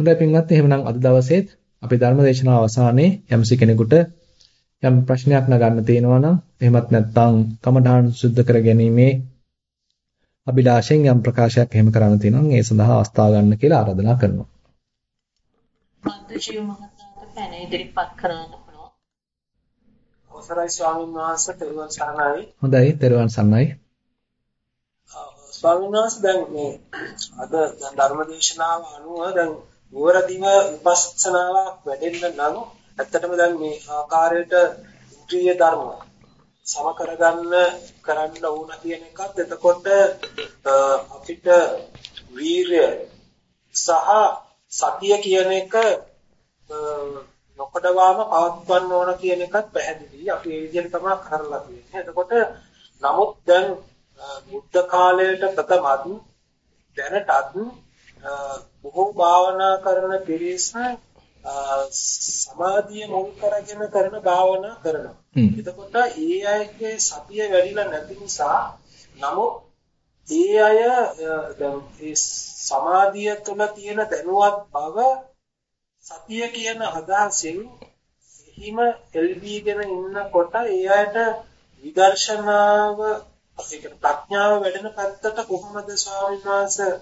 හොඳයි පින්වත්නි එහෙමනම් අද දවසේත් අපි ධර්ම දේශනාව අවසානයේ යම්සි කෙනෙකුට යම් ප්‍රශ්නයක් නගන්න තියෙනවා නම් එහෙමත් නැත්නම් කමඨාන් සුද්ධ කර ගැනීමේ අභිලාෂෙන් යම් ප්‍රකාශයක් එහෙම කරන්න තියෙනවා ඒ සඳහා අවස්ථාව ගන්න කියලා ආරාධනා කරනවා. මන්ත්‍රජීව මහතාට පැන ඉදිරිපත් කරන්න පුළුවන්. අවසරයි ස්වාමීන් වහන්සේ තෙරුවන් සරණයි. හොඳයි තෙරුවන් සරණයි. ස්වාමීන් වහන්සේ දැන් මේ අද දැන් ධර්මදේශනාව අනුව දැන් නුවරදිව විපස්සනාවක් වැඩෙන්න නම් ඇත්තටම දැන් මේ ආකාරයට ඉන්ද්‍රිය ධර්ම සම කරගන්න කරන්න ඕන කියන එකත් එතකොට අපිට වීරය සහ සතිය කියන එක නොකඩවාම පවත්වන්න ඕන කියන එකත් පැහැදිලි. අපි ඒ විදිහට තමයි කරලා තියෙන්නේ. එතකොට නමුත් දැන් බුද්ධ කාලයට ප්‍රථමත් දැනටත් බොහෝ භාවනා කරන පිරිස සමාධිය මුල් කරගෙන කරන භාවනා කරනවා. එතකොට ඒ අයගේ සතිය වැඩිලා නැති නිසා නමුත් ඒ අය ඒ සමාධිය තුළ තියෙන දැනුවත් බව සතිය කියන අදහසින් එහිම එල්බීගෙන ඉන්නකොට ඒ අයට විදර්ශනාව ඒක ප්‍රඥාව වැඩෙන පැත්තට කොහොමද ස්වාමීන් වහන්සේ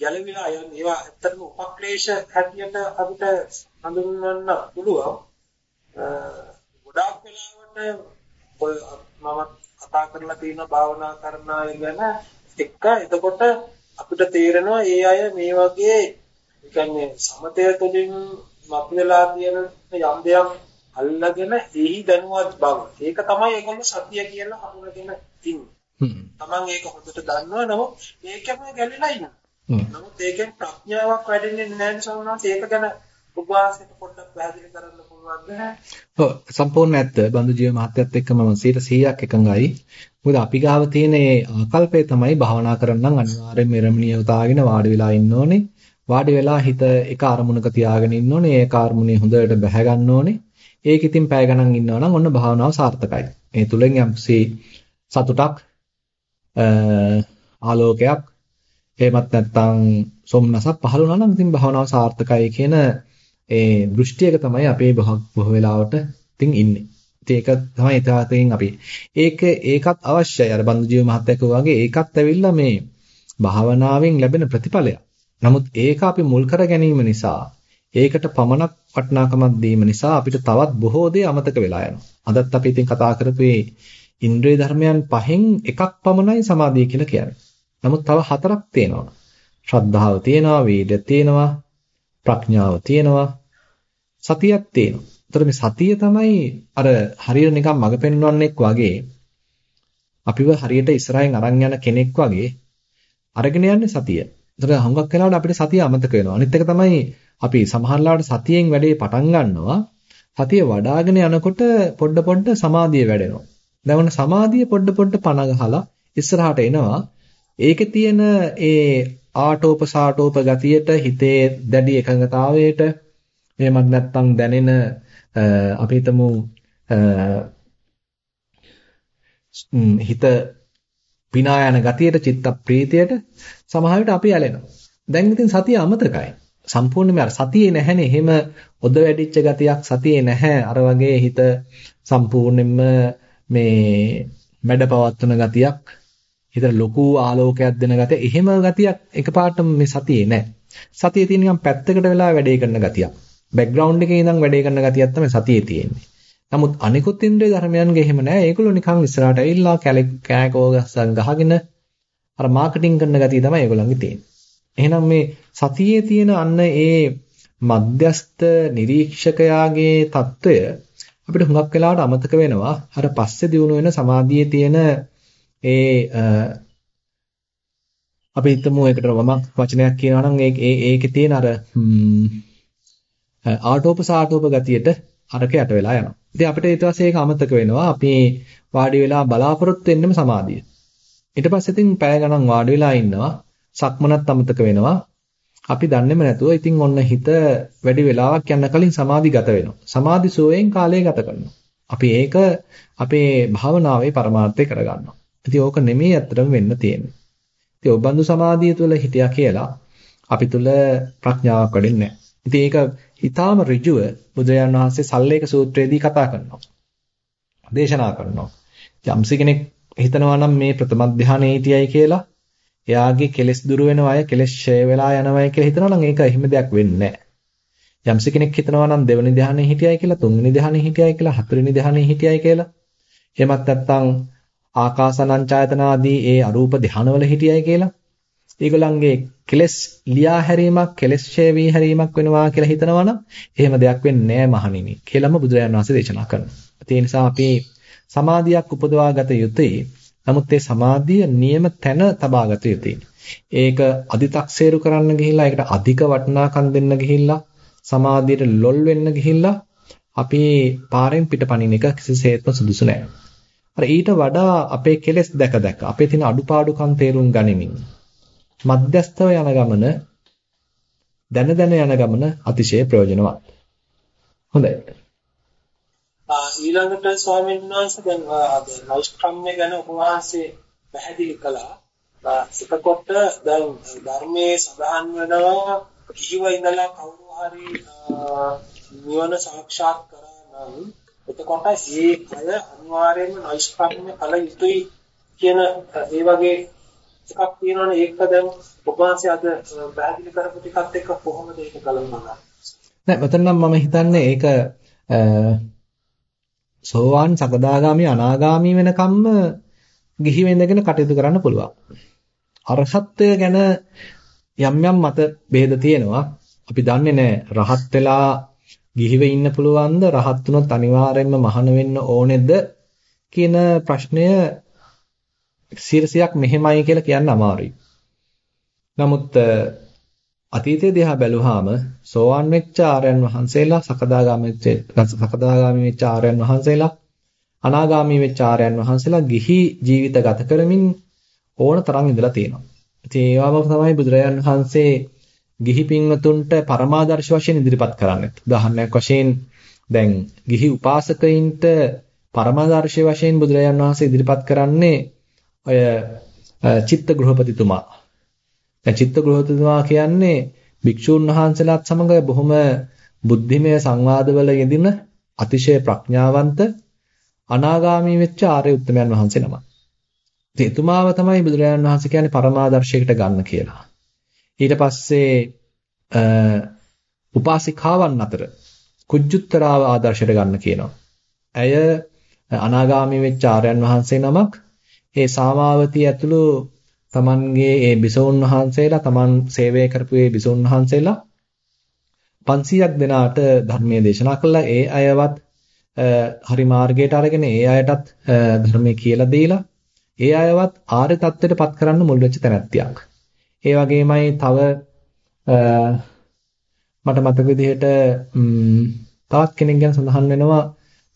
ගැළවිලා යන්නේ ඒවා ඇත්තටම උපක්ලේශ හැටියට අපිට හඳුන්වන්න පුළුවන් ගොඩාක් වෙලාවට මම කතා කරලා තියෙන භාවනා කරන අය ගැන එක්ක එතකොට අපිට තේරෙනවා ඒ අය මේ වගේ කියන්නේ සමතය තුළින් මතුවලා තියෙන යම් දෙයක් අල්ලගෙන එහි දැනුවත් බව. ඒක තමයි ඒගොල්ලෝ සතිය කියලා හඳුනගෙන ඉන්නේ. තමන් ඒක හොඳට දන්නවා නමුත් ඒකම ගැලිලා ඉන්නවා. නමුත් ඒකෙන් ප්‍රඥාවක් වැඩෙන්නේ නැහැ සෝනාස් ඒක ගැන උපවාසයට පොඩ්ඩක් පැහැදිලි කරන්න පුළුවන්ද? ඔව් සම්පූර්ණ ඇත්ත. බඳු ජීව මහත්යත් එක්ක මම 100ක් එකඟයි. මොකද අපි ගාව තියෙන ආකල්පය තමයි භාවනා කරන්න නම් අනිවාර්යෙන් මෙරමණිය උතාගෙන වාඩි වෙලා ඉන්න ඕනේ. වාඩි වෙලා හිත එක අරමුණක තියාගෙන ඉන්න ඕනේ. ඒ කාර්මුණේ හොඳට බැහැ ගන්න ඕනේ. ඒක ඉතින් පැය ගණන් ඉන්නවා නම් ඔන්න භාවනාව සාර්ථකයි. මේ තුලින් යම්සි සතුටක් ආලෝකයක් එහෙමත් නැත්නම් සොම්නසක් පහළ වුණා නම් ඉතින් භාවනාව සාර්ථකයි කියන ඒ දෘෂ්ටියක තමයි අපේ බොහෝ වෙලාවට ඉතින් ඉන්නේ. ඉතින් ඒක තමයි ඉතින් අපි. ඒක ඒකත් අවශ්‍යයි. අර බන්දු ජීව මහත්තයා වගේ ඒකත් ඇවිල්ලා මේ භාවනාවෙන් ලැබෙන ප්‍රතිඵලයක්. නමුත් ඒක අපි මුල් කර ගැනීම නිසා ඒකට පමණක් වටිනාකමක් දීම නිසා අපිට තවත් බොහෝ දේ අමතක වෙලා යනවා. අදත් අපි ඉතින් කතා කරපු ඉන්ද්‍රිය ධර්මයන් පහෙන් එකක් පමණයි සමාධිය කියලා කියන්නේ. නමුත් තව හතරක් තියෙනවා. ශ්‍රද්ධාව තියෙනවා, වීර්යය තියෙනවා, ප්‍රඥාව තියෙනවා, සතියක් තියෙනවා. ඒතර මේ සතිය තමයි අර හරියට නිකන් මඟ පෙන්වන්නෙක් වගේ අපිව හරියට ඉස්සරහින් අරන් යන කෙනෙක් වගේ අරගෙන යන්නේ සතිය. ඒතර හුඟක් වෙලාවට අපිට සතිය අමතක වෙනවා. අනිත් එක තමයි අපි සමහරලාට සතියෙන් වැඩේ පටන් ගන්නවා. සතිය වඩ아가න යනකොට පොඩ පොඩ සමාධිය වැඩෙනවා. දැන් සමාධිය පොඩ පොඩ පණ ගහලා ඉස්සරහට එනවා. ඒකේ තියෙන ඒ ආටෝප සාටෝප ගතියට හිතේ දැඩි එකඟතාවයට එහෙමත් නැත්නම් දැනෙන අපි හිතමු හිත පිනා යන ගතියට චිත්ත ප්‍රීතියට සමහර විට අපි ඇලෙනවා. දැන් ඉතින් සතිය අමතකයි. සම්පූර්ණයෙන්ම අර සතියේ නැහැනේ. එහෙම ඔද වැඩිච්ච ගතියක් සතියේ නැහැ. අර වගේ හිත සම්පූර්ණයෙන්ම මේ මැඩ පවත්වන ගතියක් හිතට ලොකු ආලෝකයක් දෙන ගතිය. එහෙම ගතියක් එකපාරටම මේ සතියේ නැහැ. සතියේ තියෙන නිකන් පැත්තකට වෙලා වැඩේ කරන ගතියක්. බෑග්ග්‍රවුන්ඩ් එකේ ඉඳන් වැඩේ කරන ගතියක් තමයි සතියේ තියෙන්නේ. නමුත් අනිකුත් ඉන්ද්‍රිය ධර්මයන්ගේ එහෙම නැහැ. ඒගොල්ලෝ නිකන් ඉස්සරහට ඇවිල්ලා කෑකෝ ගස්සන් ගහගෙන අර මාකටිං කරන ගතිය තමයි ඒගොල්ලන්ගේ තියෙන්නේ. එහෙනම් මේ සතියේ තියෙන අන්න ඒ මධ්‍යස්ත නිරීක්ෂකයාගේ తত্ত্বය අපිට හුඟක් වෙලාවට අමතක වෙනවා. අර පස්සේ දිනු වෙන සමාධියේ තියෙන ඒ අපි හිතමු ඒකට වමක් වචනයක් කියනවා නම් ඒ ඒකේ තියෙන අර ආටෝප සාටෝප ගතියට අරක යට වෙලා යනවා. ඉතින් අපිට ඊට පස්සේ ඒක අමතක වෙනවා. අපි වාඩි වෙලා බලාපොරොත්තු වෙන්නෙම සමාධිය. ඊට පස්සේ ඉතින් පැය ගණන් වාඩි වෙලා ඉන්නවා. සක්මනත් අමතක වෙනවා. අපි දන්නේම නැතුව ඉතින් ඔන්න හිත වැඩි වෙලාවක් යන කලින් සමාධිගත වෙනවා. සමාධි සෝයෙන් කාලය ගත කරනවා. අපි ඒක අපේ භාවනාවේ පරමාර්ථය කරගන්නවා. ඉතින් ඕක නෙමෙයි ඇත්තටම වෙන්න තියෙන්නේ. ඉතින් ඔබඳු සමාධිය තුළ හිටියා කියලා අපි තුළ ප්‍රඥාවක් වැඩෙන්නේ නැහැ. ඉතින් ඒක ඊටාම ඍජුව බුදුරජාණන් වහන්සේ සල්ලේක සූත්‍රයේදී කතා කරනවා. දේශනා කරනවා. යම්සි කෙනෙක් හිතනවා නම් මේ ප්‍රථම ධානයේ හිටියයි කියලා එයාගේ කෙලෙස් දුරු වෙනවා අය කෙලෙස් ඡය වෙලා යනවායි කියලා හිතනවා නම් ඒක එහෙම දෙයක් වෙන්නේ නැහැ. යම්සි කෙනෙක් හිතනවා නම් දෙවෙනි ධානයේ හිටියයි කියලා තුන්වෙනි ධානයේ හිටියයි කියලා හතරවෙනි ධානයේ හිටියයි කියලා එහෙමත් නැත්නම් ආකාසනංචායතන ආදී ඒ අරූප ධානවල හිටියයි කියලා ඒගොල්ලන්ගේ කෙලෙස් ලියා හැරීමක් කෙලෙස් ඡය වී හැරීමක් වෙනවා කියලා හිතනවා නම් එහෙම දෙයක් වෙන්නේ නැහැ මහණෙනි කියලාම බුදුරජාණන් වහන්සේ දේශනා කරනවා. ඒ නිසා අපි සමාධියක් උපදවා ගත යුතුයි. නමුත් ඒ සමාධිය නියම තැන තබා ගත යුතුයි. ඒක අදි탁සේරු කරන්න ගිහිල්ලා ඒකට අධික වටිනාකම් දෙන්න ගිහිල්ලා සමාධියට ලොල් වෙන්න ගිහිල්ලා අපි පාරෙන් පිටපණින එක කිසිසේත්ම සුදුසු නෑ. අර ඊට වඩා අපේ කෙලෙස් දැක දැක අපේ තියෙන අඩුපාඩුකම් තේරුම් ගනිමින් මධ්‍යස්තව යන ගමන දැන දැන යන ගමන අතිශය ප්‍රයෝජනවත්. හොඳයි. ඊළඟට ස්වාමීන් වහන්සේ දැන් නෛෂ්ක්‍රම්‍ය ගැන උපවාසයේ පැහැදිලි කළා. එතකොට දැන් ධර්මයේ සඳහන් වෙනවා කිහිව ඉඳලා කවුරු හරි නිවන සාක්ෂාත් කරා නම් එතකොට ඒ අය අනිවාර්යයෙන්ම නෛෂ්ක්‍රම්‍ය කල යුතුයි කියන ඒ වගේ එකක් තියෙනවනේ ඒක දැන් උපවාසයේ අද පැහැදිලි කරපු ටිකත් එක්ක කොහොමද ඒක ගලපන්නේ? නෑ මෙතන නම් මම හිතන්නේ ඒක සෝවාන් සකදාගාමි අනාගාමි වෙනකම්ම ගිහි වෙඳගෙන කටයුතු කරන්න පුළුවන්. අරහත්ත්වය ගැන යම් යම් මත ભેද තියෙනවා. අපි දන්නේ නැහැ රහත් වෙලා ගිහිව ඉන්න පුළුවන්ද රහත් වුණොත් අනිවාර්යයෙන්ම මහාන වෙන්න ඕනේද කියන ප්‍රශ්නය සිරසියක් මෙහෙමයි කියලා කියන්න අමාරුයි. නමුත් අතීතයේ දිහා බැලුවාම සෝවාන් වෙච්ච ආර්යයන් වහන්සේලා සකදාගාමී වෙච්ච සකදාගාමී වෙච්ච ආර්යයන් වහන්සේලා අනාගාමී වෙච්ච ආර්යයන් වහන්සේලා ගිහි ජීවිත ගත කරමින් ඕන තරම් ඉඳලා තියෙනවා. ඉතින් ඒවම තමයි බුදුරජාන් වහන්සේ ගිහි පින්වතුන්ට පරමාදර්ශ වශයෙන් ඉදිරිපත් කරන්නේ. උදාහරණයක් වශයෙන් දැන් ගිහි උපාසකයින්ට පරමාදර්ශ වශයෙන් බුදුරජාන් වහන්සේ ඉදිරිපත් කරන්නේ ඔය චිත්ත ගෘහපතිතුමා දැන් චිත්ත ගෘහතුමා කියන්නේ භික්ෂූන් වහන්සේලාත් සමග බොහොම බුද්ධිමය සංවාදවල යෙදින අතිශය ප්‍රඥාවන්ත අනාගාමී වෙච්ච ආර්ය උත්තමයන් වහන්සේ නමක්. ඉතින් එතුමාව තමයි බුදුරජාණන් වහන්සේ කියන්නේ පරමාදර්ශයකට ගන්න කියලා. ඊට පස්සේ උපාසිකාවන් අතර කුජුත්තරාව ආදර්ශයට ගන්න කියනවා. ඇය අනාගාමී වෙච්ච ආර්යයන් වහන්සේ නමක් ඒ සාමාවතී ඇතුළු තමන්ගේ ඒ බිසෝන් වහන්සේලා තමන් සේවය කරපු ඒ බිසෝන් වහන්සේලා 500ක් දෙනාට ධර්මයේ දේශනා කළා ඒ අයවත් හරි මාර්ගයට අරගෙන ඒ අයටත් ධර්මයේ කියලා දීලා ඒ අයවත් ආර්ය தත්ත්වයට පත් කරන්න මුල් වෙච්ච තැනැත්තියක්. ඒ වගේමයි තව මට මතක විදිහට තවත් කෙනෙක් ගැන සඳහන් වෙනවා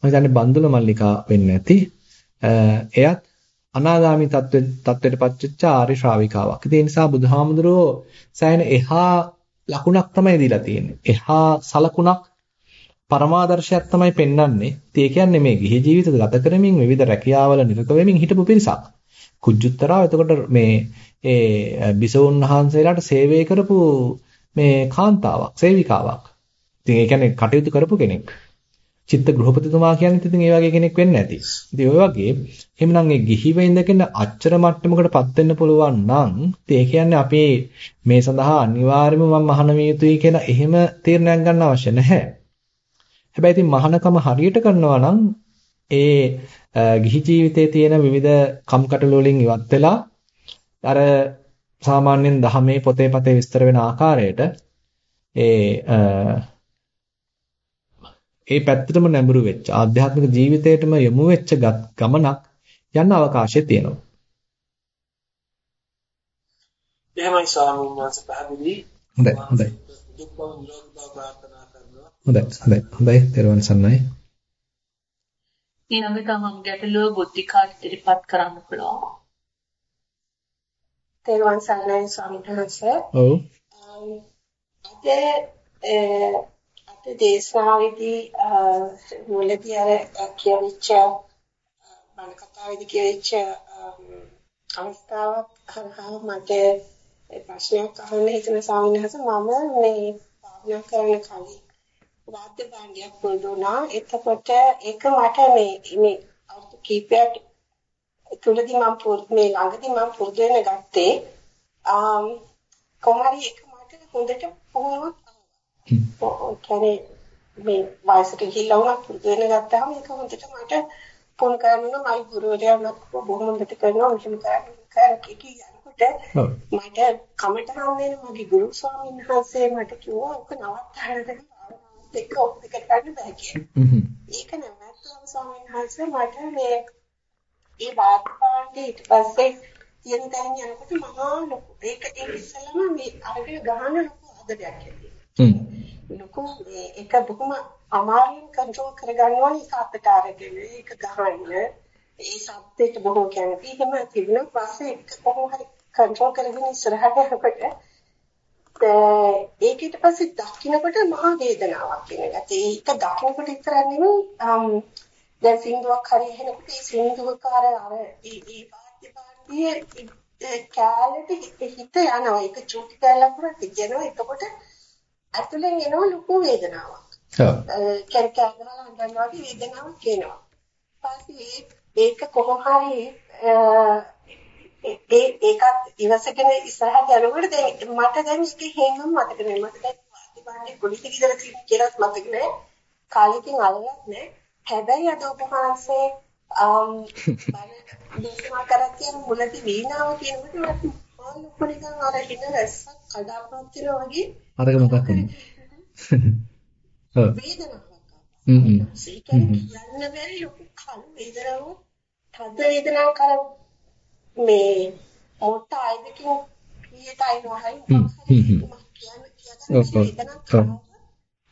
මම හිතන්නේ බන්දුල මල්ලිකා වෙන්න ඇති. එයත් අනාගාමි තත්ත්වයට පත්වෙච්ච ආර්ය ශ්‍රාවිකාවක්. ඒ නිසා බුදුහාමුදුරුවෝ සෑහෙන එහා ලකුණක් තමයි දීලා තියෙන්නේ. එහා සලකුණක් පරමාදර්ශයක් තමයි පෙන්වන්නේ. ඒ කියන්නේ මේ ගිහි ජීවිත ගත කරමින් විවිධ රැකියාවල නිරත වෙමින් හිටපු පිරිසක්. කුජුත්තරාව එතකොට මේ ඒ බිසෝන් වහන්සේලාට සේවය කරපු මේ කාන්තාවක්, සේවිකාවක්. ඉතින් ඒ කියන්නේ කටයුතු කරපු කෙනෙක්. චිත්ත ගෘහපතිතුමා කියන්නේ ඉතින් ඒ වගේ කෙනෙක් වෙන්න ඇති. ඉතින් ඔය වගේ එහෙමනම් ඒ ගිහිව ඉඳගෙන අච්චර මට්ටමකටපත් වෙන්න පුළුවන් නම් ඉතින් ඒ කියන්නේ අපි මේ සඳහා අනිවාර්යයෙන්ම මම මහාන විය යුතුයි කියලා එහෙම තීරණයක් ගන්න අවශ්‍ය නැහැ. හැබැයි ඉතින් මහානකම හරියට කරනවා නම් ඒ ගිහි ජීවිතයේ තියෙන විවිධ කම්කටොළු වලින් ඉවත් වෙලා අර සාමාන්‍යයෙන් දහමේ පොතේ පතේ විස්තර වෙන ආකාරයට ඒ ඒ පැත්තටම නැඹුරු වෙච්ච ආධ්‍යාත්මික ජීවිතයටම යොමු වෙච්ච ගමනක් යන්න අවකාශය තියෙනවා. එහෙමයි ස්වාමීන් වහන්සේ පැහැදිලි. හොඳයි හොඳයි. හොඳයි හොඳයි හොඳයි තෙරුවන් සරණයි. ඊළඟට මම ගැටලුව බුද්ධිකාට ඉදිරිපත් කරන්න පුළුවන්. තෙරුවන් සරණයි ස්වාමීන් වහන්සේ. ඔව්. අද දේශනාවේදී මුලදී අර කියවිච්ච බණ කතාවේදී කියවිච්ච අවස්ථාවක් කරහා මට ප්‍රශ්නයක් අහන්න හිතන ස්වාමීන් වහන්සේ මම මේ භාවනා කරන කලින් වාද්‍ය භාණ්ඩයක් පුරුදුනා. එතකොට ඒක මට මේ මේ අවුරුදු කීපයක් තුලදී මම මේ ළඟදී මම පුරුදු වෙන ගත්තේ ආම් කොහරි එක මට හොඳට පුහුණුවක් ආවා. මේ වයසට ගිහිල්ලා වුණා පුරුදු වෙන ගත්තාම ඒක හොඳට මට පුහුණු කරනවා මයි ගුරුවරයා මට බොහොම හොඳට කරනවා. මෙහෙම කරන්න කියනකොට මට කමටහන් දෙන මගේ ගුරු ස්වාමීන් වහන්සේ මට කිව්වා ඔක නවත්තන්න දෙක ඔක් දෙක ගන්න බෑ කියලා. ඒක නවත්තලා ස්වාමීන් වහන්සේ මට මේ ඒ වාක්පාණ්ඩේ ඊට පස්සේ තියෙන තැන යනකොට මහා ලොකු. ඒක ඒක ඉස්සෙල්ලාම මේ අරගෙන ගහන ලොකු ආදරයක් ඇති. ලොකු ඒක බොහොම අමාරුවෙන් කන්ට්‍රෝල් කරගන්න ඕනේ අරගෙන ඒක ගහන්න. ඒ සබ්දයට බොහෝ කැමති එහෙම තිබුණා පස්සේ ඒක කොහොම හරි කන්ට්‍රෝල් කරගෙන ඉස්සරහට යනකොට ඒක ඊට පස්සේ දකින්නකොට මහා වේදනාවක් එන එක. ඒක දකින්නකොට විතරක් නෙමෙයි දැන් සින්දුවක් හරි එහෙනකොට ඒ සින්දුවක අර අර ඒ වාද්‍ය පාර්ටියේ කැලේට හිත යනවා. ඒක චුටි කැලක් වුණා කියනවා. එතකොට ඇතුලෙන් එනවා ලොකු වේදනාවක්. ඔව්. කැර කැර වගේ වේදනාවක් එනවා. ඊපස්සේ ඒක කොහොම හරි ඒ ඒකත් ඉවසගෙන ඉස්සරහට යනකොට දැන් මට දැන් ඒක හේනම් මතක නෑ. මට දැන් වාදි බාන්නේ පොලිස් ඉඳලා කියලාත් මතක නෑ. කාලෙකින් අල්ලලත් නෑ. හැබැයි අද ඔබ වහන්සේ අම් දේශනා කරත් කියන මුලදී වීණාව කියනකොට මට ලොකු නිකන් අර හින රැස්සක් කඩාපත් වෙනවා වගේ. අරක මොකක් වුනේ වේදනාවක්. හ්ම් හ්ම්. කියන්න බැරි ලොකු කල් වේදනාවක් තද වේදනාවක් කර මේ මොට හ්ම් ඔව් ඔව්.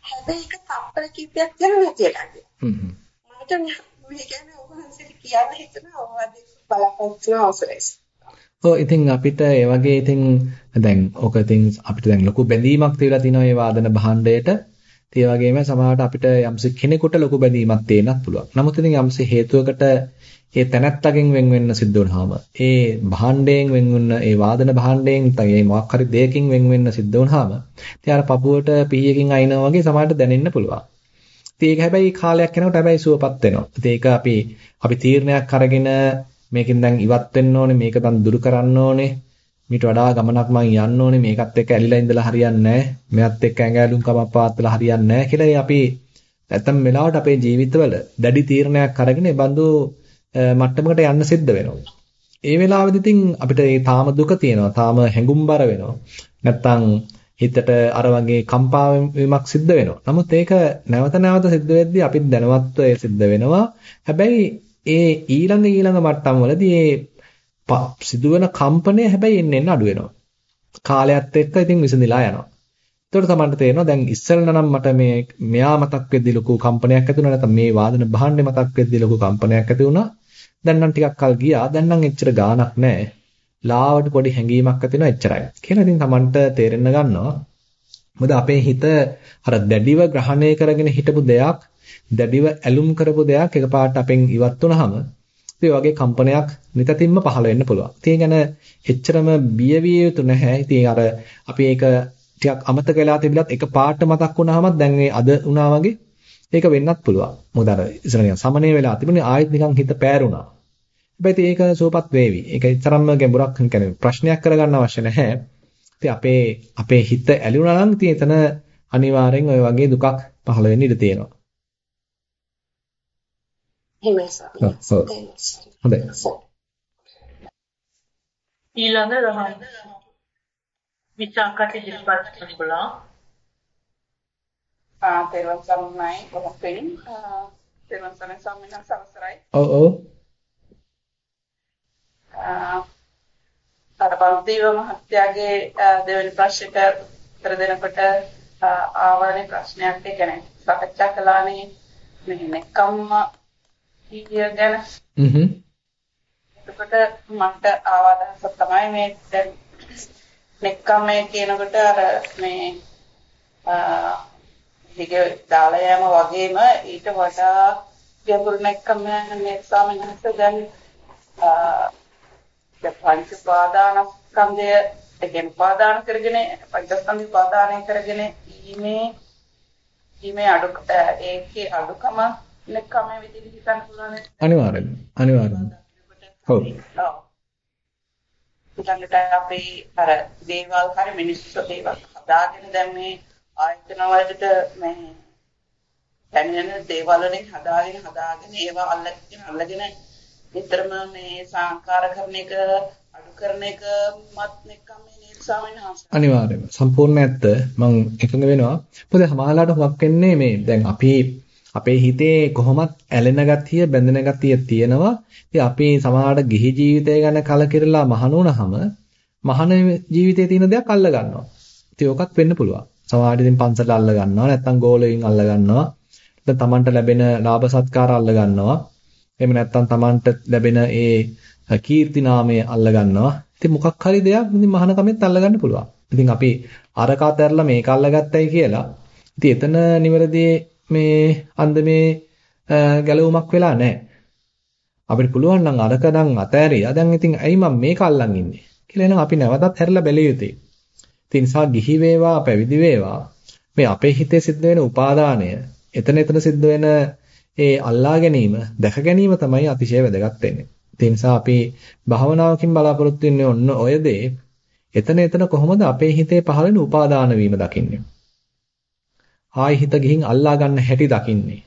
හැබැයි ඒක තප්පර කිපයක් යන නැතිලා හ්ම් හ්ම්. මට මේ කියන්නේ ඔබ හන්සෙට කියන්න හිතනවා ඔබ බලාපොරොත්තු අවසරයි. ඔව් ඉතින් අපිට ඒ වගේ ඉතින් දැන් ඔක ඉතින් අපිට දැන් ලොකු බැඳීමක් තියලා තිනවා මේ වාදන භාණ්ඩයට. ඒ වගේම සමහරවිට අපිට යම්ස කෙනෙකුට ලොකු බැඳීමක් තේන්නත් පුළුවන්. නමුත් ඉතින් යම්ස හේතුවකට ඒ තැනැත්තගෙන් වෙන් වෙන්න සිද්ධ වුනහම ඒ භාණ්ඩයෙන් වෙන් වුණ ඒ වාදන භාණ්ඩයෙන් ඒ මොකක් හරි දෙයකින් වෙන් වෙන්න සිද්ධ වුනහම ඉතින් අර පපුවට පීයකින් අයිනවා වගේ සමහරට දැනෙන්න පුළුවන්. ඉතින් ඒක හැබැයි කාලයක් යනකොට හැබැයි සුවපත් වෙනවා. ඉතින් ඒක අපි අපි තීරණයක් අරගෙන මේකෙන් දැන් ඉවත් වෙන්න ඕනේ මේක දැන් දුරු කරන්න ඕනේ මීට වඩා ගමනක් මං යන්න ඕනේ මේකත් එක්ක ඇලිලා ඉඳලා හරියන්නේ නැහැ මෙයත් එක්ක ඇඟැලුම් කමක් පාත්තලා හරියන්නේ නැහැ කියලා අපි නැත්තම් වෙලාවට අපේ ජීවිතවල දැඩි තීරණයක් අරගෙන ඒ බඳු මට්ටමකට යන්න සිද්ධ වෙනවා ඒ වෙලාවෙදි ඉතින් අපිට ඒ තාම දුක තියෙනවා තාම හැඟුම්බර වෙනවා නැත්තම් හිතට අර වගේ කම්පා වීමක් සිද්ධ වෙනවා නමුත් ඒක නැවත නැවත සිද්ධ වෙද්දී අපිත් දැනවත්ව ඒ සිද්ධ වෙනවා හැබැයි ඒ ඊළඟ ඊළඟ මට්ටම් වලදී ඒ සිදුවෙන කම්පනය හැබැයි එන්න එන්න අඩු වෙනවා. කාලයත් එක්ක ඉතින් විසඳිලා යනවා. එතකොට තමයි තේරෙනවා දැන් ඉස්සෙල්ලා නම් මට මේ මෙයා මතක් වෙද්දි ලොකු කම්පනයක් ඇති වුණා නැත්නම් මේ වාදන භාණ්ඩේ මතක් වෙද්දි ලොකු කම්පනයක් ඇති වුණා. දැන් නම් ටිකක් කල් ගියා. දැන් නම් එච්චර ගාණක් නැහැ. ලාවට පොඩි හැඟීමක් ඇති වෙනවා එච්චරයි. කියලා ඉතින් Tamanට තේරෙන්න ගන්නවා. මොකද අපේ හිත අර දැඩිව ග්‍රහණය කරගෙන හිටපු දෙයක් දැඩිව ඇලුම් කරපු දෙයක් එකපාරට අපෙන් ඉවත් වුනහම ඒ වගේ කම්පනයක් නිතින්ම පහළ වෙන්න පුළුවන්. ඉතින් ගැන එච්චරම බියවිය යුතු නැහැ. ඉතින් අර අපි ඒක ටිකක් අමතක වෙලා තිබිලත් එකපාරට මතක් වුනහම දැන් මේ අද වුණා වගේ ඒක වෙන්නත් පුළුවන්. මොකද අර ඉස්සර නිකන් සමනය වෙලා තිබුණේ ආයෙත් නිකන් හිත පෑරුණා. හැබැයි ඒක සෝපත් වේවි. ඒක තරම්ම ගැඹුරක් කියන්නේ ප්‍රශ්නයක් කරගන්න අවශ්‍ය නැහැ. ඉතින් අපේ අපේ හිත ඇලුනා නම් ඉතින් එතන අනිවාර්යෙන් ওই වගේ දුකක් පහළ වෙන්න ඉඩ තියෙනවා. හොඳයි. ඊළඟ රහන් විචාකට ඉදිරිපත් කරනවා. ආ සරණයි කොහොමද වෙන්නේ? තෙරුවන් සරණයි සම්මිනා සවසරයි. ඔව් ඔව්. අර බල්දීව මහත්තයාගේ දෙවෙනි ප්‍රශ්නයට උත්තර දෙනකොට ආවරණේ ප්‍රශ්නයක් ඒ කියන්නේ සාකච්ඡා කළානේ මේ නෙකම්ම කීය ගැන. හ්ම්. එතකොට මට ආවදහසක් තමයි මේ දැන් නෙක්කම්මේ කියනකොට අර මේ දිග දාලා යෑම වගේම ඊට වඩා ගැඹුරු නෙක්කම්මේ මේ ස්වාමීන් වහන්සේ දැන් පංච උපාදානස්කන්ධය ඒ කියන්නේ උපාදාන කරගෙන පංචස්කන්ධ උපාදානය කරගෙන ඊමේ ඊමේ අඩු ඒකේ අඩුකම නෙක්කම විදිහට හිතන්න පුළුවන් අනිවාර්යෙන්ම අනිවාර්යෙන්ම ඔව්. ඊළඟට අපි අර දේවල් හරි මිනිස්සු දේවල් හදාගෙන දැන් මේ ආයතන වලට මේ දැනෙන දේවල් වලින් හදාගෙන හදාගෙන ඒවා අල්ලගෙන අල්ලගෙන නිතරම මේ සංකාර කරන එක අඩු කරන එක මත් නෙක්කම මේ ස්වාමීන් වහන්සේ අනිවාර්යයෙන්ම. සම්පූර්ණ ඇත්ත මම එකඟ වෙනවා. මොකද සමාහලට හුඟක් වෙන්නේ මේ දැන් අපි අපේ හිතේ කොහොමත් ඇලෙන ගතිය බැඳෙන ගතිය තියෙනවා. ඉතින් අපි සමාහලට ගිහි ජීවිතය ගැන කලකිරලා මහණුනහම මහණ ජීවිතයේ තියෙන දෙයක් අල්ල ගන්නවා. ඉතින් ඕකත් වෙන්න පුළුවන්. සමාහලට ඉතින් පන්සල අල්ල ගන්නවා නැත්නම් ගෝලයෙන් අල්ල ගන්නවා. නැත්නම් Tamanට ලැබෙන ලාභ සත්කාර අල්ල ගන්නවා. එහෙම නැත්නම් Tamanට ලැබෙන ඒ කීර්ති නාමය අල්ල ගන්නවා. ඉතින් මොකක් හරි දෙයක් ඉතින් මහානකමෙත් අල්ල ගන්න පුළුවන්. ඉතින් අපි අරක අතහැරලා මේක අල්ලගත්තයි කියලා. ඉතින් එතන නිවැරදි මේ අන්දමේ ගැලවුමක් වෙලා නැහැ. අපිට පුළුවන් නම් අරක නම් අතෑරියා. දැන් ඉතින් ඇයි මම මේක අල්ලන් ඉන්නේ කියලා එනවා අපි නැවතත් හැරිලා බැලිය යුතුයි. ඉතින් නිසා ගිහි වේවා පැවිදි වේවා මේ අපේ හිතේ සිද්ධ වෙන උපාදානය එතන එතන සිද්ධ වෙන ඒ අල්ලා ගැනීම, දැක ගැනීම තමයි අතිශය වැදගත් වෙන්නේ. ඒ නිසා අපි භාවනාවකින් බලාපොරොත්තු වෙන්නේ ඔන්න ඔය දේ. එතන එතන කොහොමද අපේ හිතේ පහළ වෙන උපාදාන වීම දකින්නේ? ආයි හිත ගිහින් අල්ලා ගන්න හැටි දකින්නේ.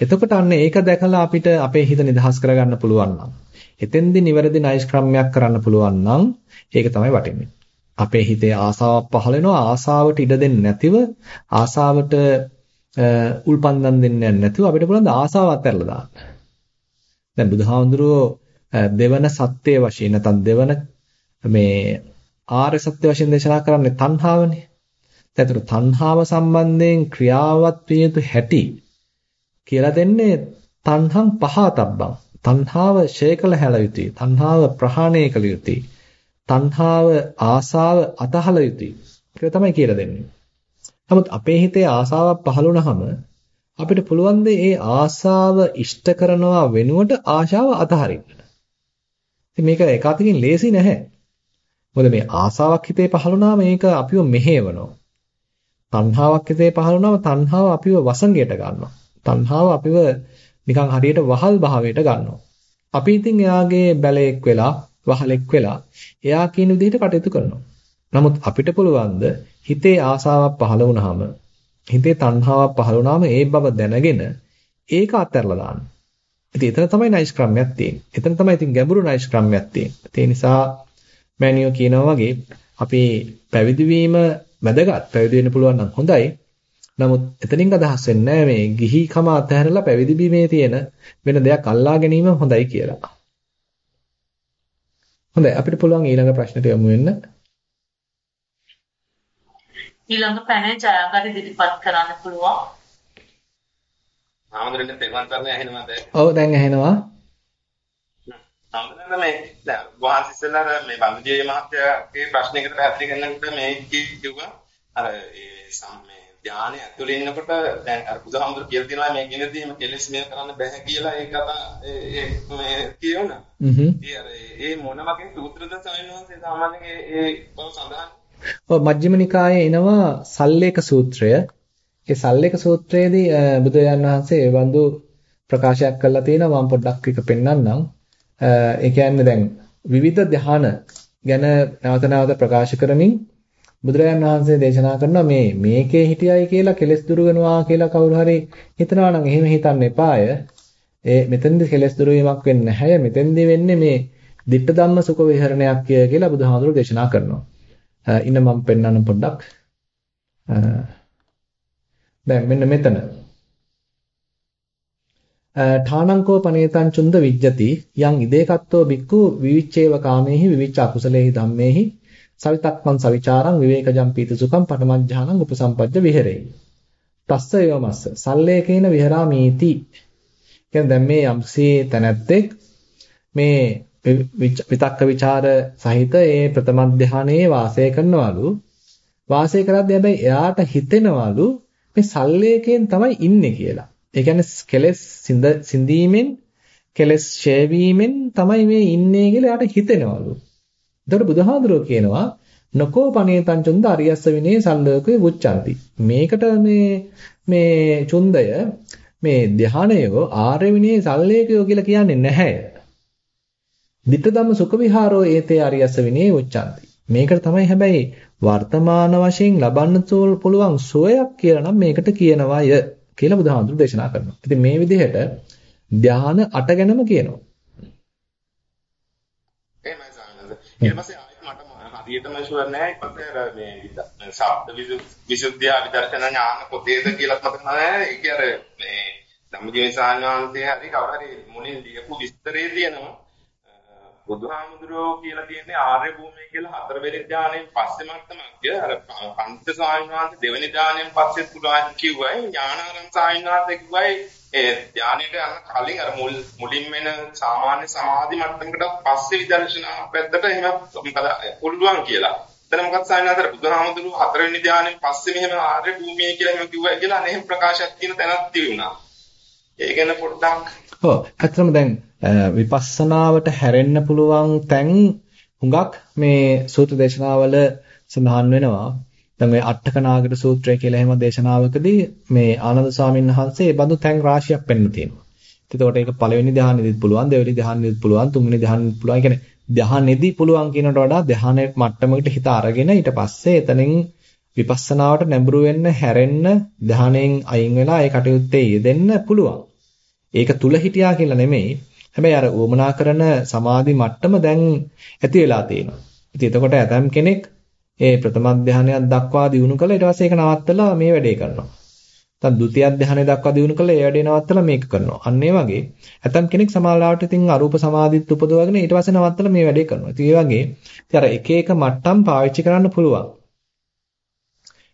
එතකොට අන්න ඒක දැකලා අපිට අපේ හිත නිදහස් කරගන්න පුළුවන් නම් එතෙන්දී නිවැරදි නයිස්ක්‍රම්‍යයක් කරන්න පුළුවන් නම් ඒක තමයි වටින්නේ. අපේ හිතේ ආසාවක් පහළ වෙනවා ආසාවට ඉඩ දෙන්නේ නැතිව ආසාවට උල්පන්දම් දෙන්නේ නැතුව අපිට පුළුවන් ආසාව අත්හැරලා දාන්න. දැන් බුදුහාමුදුරුවෝ දෙවන සත්‍ය වශයෙන් නැත්නම් දෙවන මේ ආර්ය සත්‍ය වශයෙන් දේශනා කරන්නේ තණ්හාවනේ. දැන් තණ්හාව සම්බන්ධයෙන් ක්‍රියාවත් විය යුතු හැටි කියලා දෙන්නේ තණ්හං පහතබ්බං. තණ්හාව ෂය කළ හැල යුතුයි. තණ්හාව ප්‍රහාණය කළ යුතුයි. තණ්හාව ආසාව අතහල යුතුයි. කියලා තමයි කියලා දෙන්නේ. නමුත් අපේ හිතේ ආසාවක් පහළ වුණාම අපිට පුළුවන් ඒ ආසාව ඉෂ්ට කරනවා වෙනුවට ආශාව අතහරින්න. ඉතින් මේක එක අතකින් ලේසි නැහැ. මොකද මේ ආසාවක් හිතේ පහළ වුණාම මේක අපිව මෙහෙවනවා. තණ්හාවක් හිතේ පහළ වුණාම තණ්හාව අපිව වසඟයට ගන්නවා. තණ්හාව අපිව නිකන් හරියට වහල් භාවයට ගන්නවා. අපි ඉතින් එයාගේ බැලේක් වෙලා වහලෙක් වෙලා එයා කියන විදිහට කටයුතු කරනවා. නමුත් අපිට පුළුවන් හිතේ ආසාවක් පහළ වුණාම හිතේ තණ්හාවක් පහළ වුණාම ඒ බව දැනගෙන ඒක අත්හැරලා දාන්න. ඉතින් එතන තමයි නයිස්ක්‍රම්‍යයක් තියෙන්නේ. එතන තමයි ඉතින් ගැඹුරු නයිස්ක්‍රම්‍යයක් තියෙන්නේ. ඒ නිසා මෑනියෝ කියනවා වගේ අපි පැවිදි වීම වැදගත්. පැවිදි වෙන්න පුළුවන් නම් හොඳයි. නමුත් එතනින් අදහස් වෙන්නේ මේ ගිහිකම අතහැරලා පැවිදි බීමේ තියෙන වෙන දෙයක් අල්ලා ගැනීම හොඳයි කියලා. හොඳයි අපිට පුළුවන් ඊළඟ ප්‍රශ්නට යමු වෙන්න. ඊළඟ පැනේ ජයගට ඉදිරිපත් කරන්න පුළුවන්. ආමඳුරෙන් තෙරුවන් සරණ ඇහෙනවද? ඔව් දැන් ඇහෙනවා. ආමඳුරෙන් මේ දැන් වහන්සේ ඉස්සෙල්ලා මේ බන්දුජේ මහත්තයාගේ ප්‍රශ්නයකට පැහැදිලි කරනකොට මේ කිව්වා අර ඒ සම්මේ ධානය ඇතුළේ ඉන්නකොට දැන් අර බුදුහාමුදුරු කියලා තියෙනවා මේ කිනෙදී එහෙම කෙලෙස් මෙය කරන්න බෑ කියලා ඒ කතා ඒ මේ කියුණා. හ්ම්. ඒ අර ඒ මොන වගේ සූත්‍රද සමිනවන්සේ සාමාන්‍යයෙන් ඒ බව සඳහන් ඔව් මජ්ක්‍ධිම නිකායේ එනවා සල්ලේක සූත්‍රය. ඒ සල්ලේක සූත්‍රයේදී බුදුරජාණන් වහන්සේ ඒ බඳු ප්‍රකාශයක් කරලා තියෙනවා මම පොඩ්ඩක් එක පෙන්නන්නම්. ඒ කියන්නේ දැන් විවිධ ධ්‍යාන ගැන නැවත නැවත ප්‍රකාශ කරමින් බුදුරජාණන් වහන්සේ දේශනා කරනවා මේ මේකේ හිටියයි කියලා කෙලස් දුරු වෙනවා කියලා කවුරු හරි හිතනවා නම් එහෙම හිතන්න එපාය. ඒ මෙතෙන්දි කෙලස් දුරු වීමක් වෙන්නේ නැහැ. මෙතෙන්දි වෙන්නේ මේ ditta ධම්ම සුඛ විහරණයක් කියලා බුදුහාමුදුරුවෝ දේශනා කරනවා. ඉන්න මම පෙන්වන්න පොඩ්ඩක්. දැන් මෙන්න මෙතන. ඨානංකෝ පනේතං චුන්ද විජ්ජති යං ඉදේකත්තෝ බික්ඛු විවිච්ඡේව කාමේහි විවිච්ඡ අකුසලේහි ධම්මේහි සවිතක්මන් සවිචාරං විවේකජම් පීති සුඛං පඨමඥානං උපසම්පජ්ජ විහෙරේ. තස්ස යෝමස්ස සල්ලේකේන විහරාමීති. කියන්නේ දැන් මේ යම්සේ තැනැත්තෙක් මේ විතක්ක ਵਿਚාර සහිත ඒ ප්‍රථම ධානයේ වාසය කරනවලු වාසය කරද්දී හැබැයි එයාට හිතෙනවලු මේ සල්ලේකෙන් තමයි ඉන්නේ කියලා. ඒ කියන්නේ කෙලස් සිඳීමෙන් කෙලස් ඡේවීමෙන් තමයි මේ ඉන්නේ කියලා එයාට හිතෙනවලු. එතකොට බුදුහාඳුරෝ කියනවා නකෝ පනේතං චුන්ද අරියස්ස විනේ සල්ලෝකේ උච්චanti. මේකට මේ මේ චුන්දය මේ ධානය ආර්ය විනේ සල්ලේකයෝ කියලා කියන්නේ නැහැ. Dittadhamma සුඛ විහාරෝ ඒතේ අරියස්ස විනේ උච්චanti. මේකට තමයි හැබැයි වර්තමාන වශයෙන් ලබන්න පුළුවන් සෝයක් කියලා නම් මේකට කියනවාය කියලා බුදුහාමුදුරු දේශනා කරනවා. ඉතින් මේ විදිහට ධාන අට ගැනම කියනවා. එහෙමයි සානන්ද. ඊට පස්සේ ආයෙත් මට හරියටම ෂුවර් නැහැ. ඉතින් මේ ශබ්ද විසුද්ධිය විදර්ශන ඥාන පොතේද කියලා මතක නැහැ. ඒක අර මේ ධම්මජීව සාන්වහන්සේ හරි කවුරු හරි මුලින් ලියපු විස්තරේ තියෙනවා. බුදුහාමුදුරුවෝ කියලා කියන්නේ ආර්ය භූමිය කියලා හතරවෙනි ධානයෙන් පස්සේ මට්ටමක්ය. අර පංච සායනාන්ත දෙවෙනි ධානයෙන් පස්සේ පුළුවන් කිව්වයි ඥානාරම් සායනාන්ත කිව්වයි ඒ ධානයට යන කලින් අර මුල් මුලින් වෙන සාමාන්‍ය සමාධි මට්ටමකට පස්සේ විදර්ශනා පැත්තට එහෙම මොකද පුළුවන් කියලා. එතන මොකක්ද සායනාන්තර බුදුහාමුදුරුවෝ හතරවෙනි ධානයෙන් පස්සේ මෙහෙම ආර්ය භූමිය කියලා එහෙම කිව්වයි කියලා අනේම ප්‍රකාශයක් තියෙන තැනක් තිබුණා. ඒ ගැන පොඩ්ඩක් ඔව් ඇත්තටම දැන් විපස්සනාවට හැරෙන්න පුළුවන් තැන් හුඟක් මේ සූත්‍ර දේශනාවල සඳහන් වෙනවා. දැන් මේ අට්ඨකනාගර සූත්‍රය කියලා එහෙම දේශනාවකදී මේ ආනන්ද ස්වාමීන් වහන්සේ ඒ බඳු තැන් රාශියක් පෙන්වලා තියෙනවා. එතකොට ඒක පළවෙනි ධ්‍යානෙදිත් පුළුවන්, දෙවෙනි ධ්‍යානෙදිත් පුළුවන්, තුන්වෙනි ධ්‍යානෙදිත් පුළුවන්. ඒ කියන්නේ ධ්‍යානෙදි පුළුවන් කියනට වඩා ධ්‍යානෙ මට්ටමකට හිත අරගෙන ඊට පස්සේ එතනින් විපස්සනාවට නැඹුරු වෙන්න, හැරෙන්න, ධ්‍යානෙන් අයින් වෙලා ඒ කටයුත්තේ යෙදෙන්න පුළුවන්. ඒක තුල හිටියා කියලා නෙමෙයි. හැබැයි අර උවමනා කරන සමාධි මට්ටම දැන් ඇති වෙලා තියෙනවා. ඉතින් එතකොට ඇතම් කෙනෙක් ඒ ප්‍රථම ධානයක් දක්වා දිනු කළා ඊට පස්සේ ඒක නවත්තලා මේ වැඩේ කරනවා. නැත්නම් ဒုတိ ය ධානය දක්වා දිනු කළා ඒ වැඩේ නවත්තලා මේක කරනවා. අන්න ඒ වගේ ඇතම් කෙනෙක් සමාලාවට ඉතින් අරූප සමාධිත් උපදවගෙන ඊට පස්සේ නවත්තලා මේ වැඩේ කරනවා. ඉතින් ඒ වගේ ඉතින් අර එක එක මට්ටම් පාවිච්චි කරන්න පුළුවන්.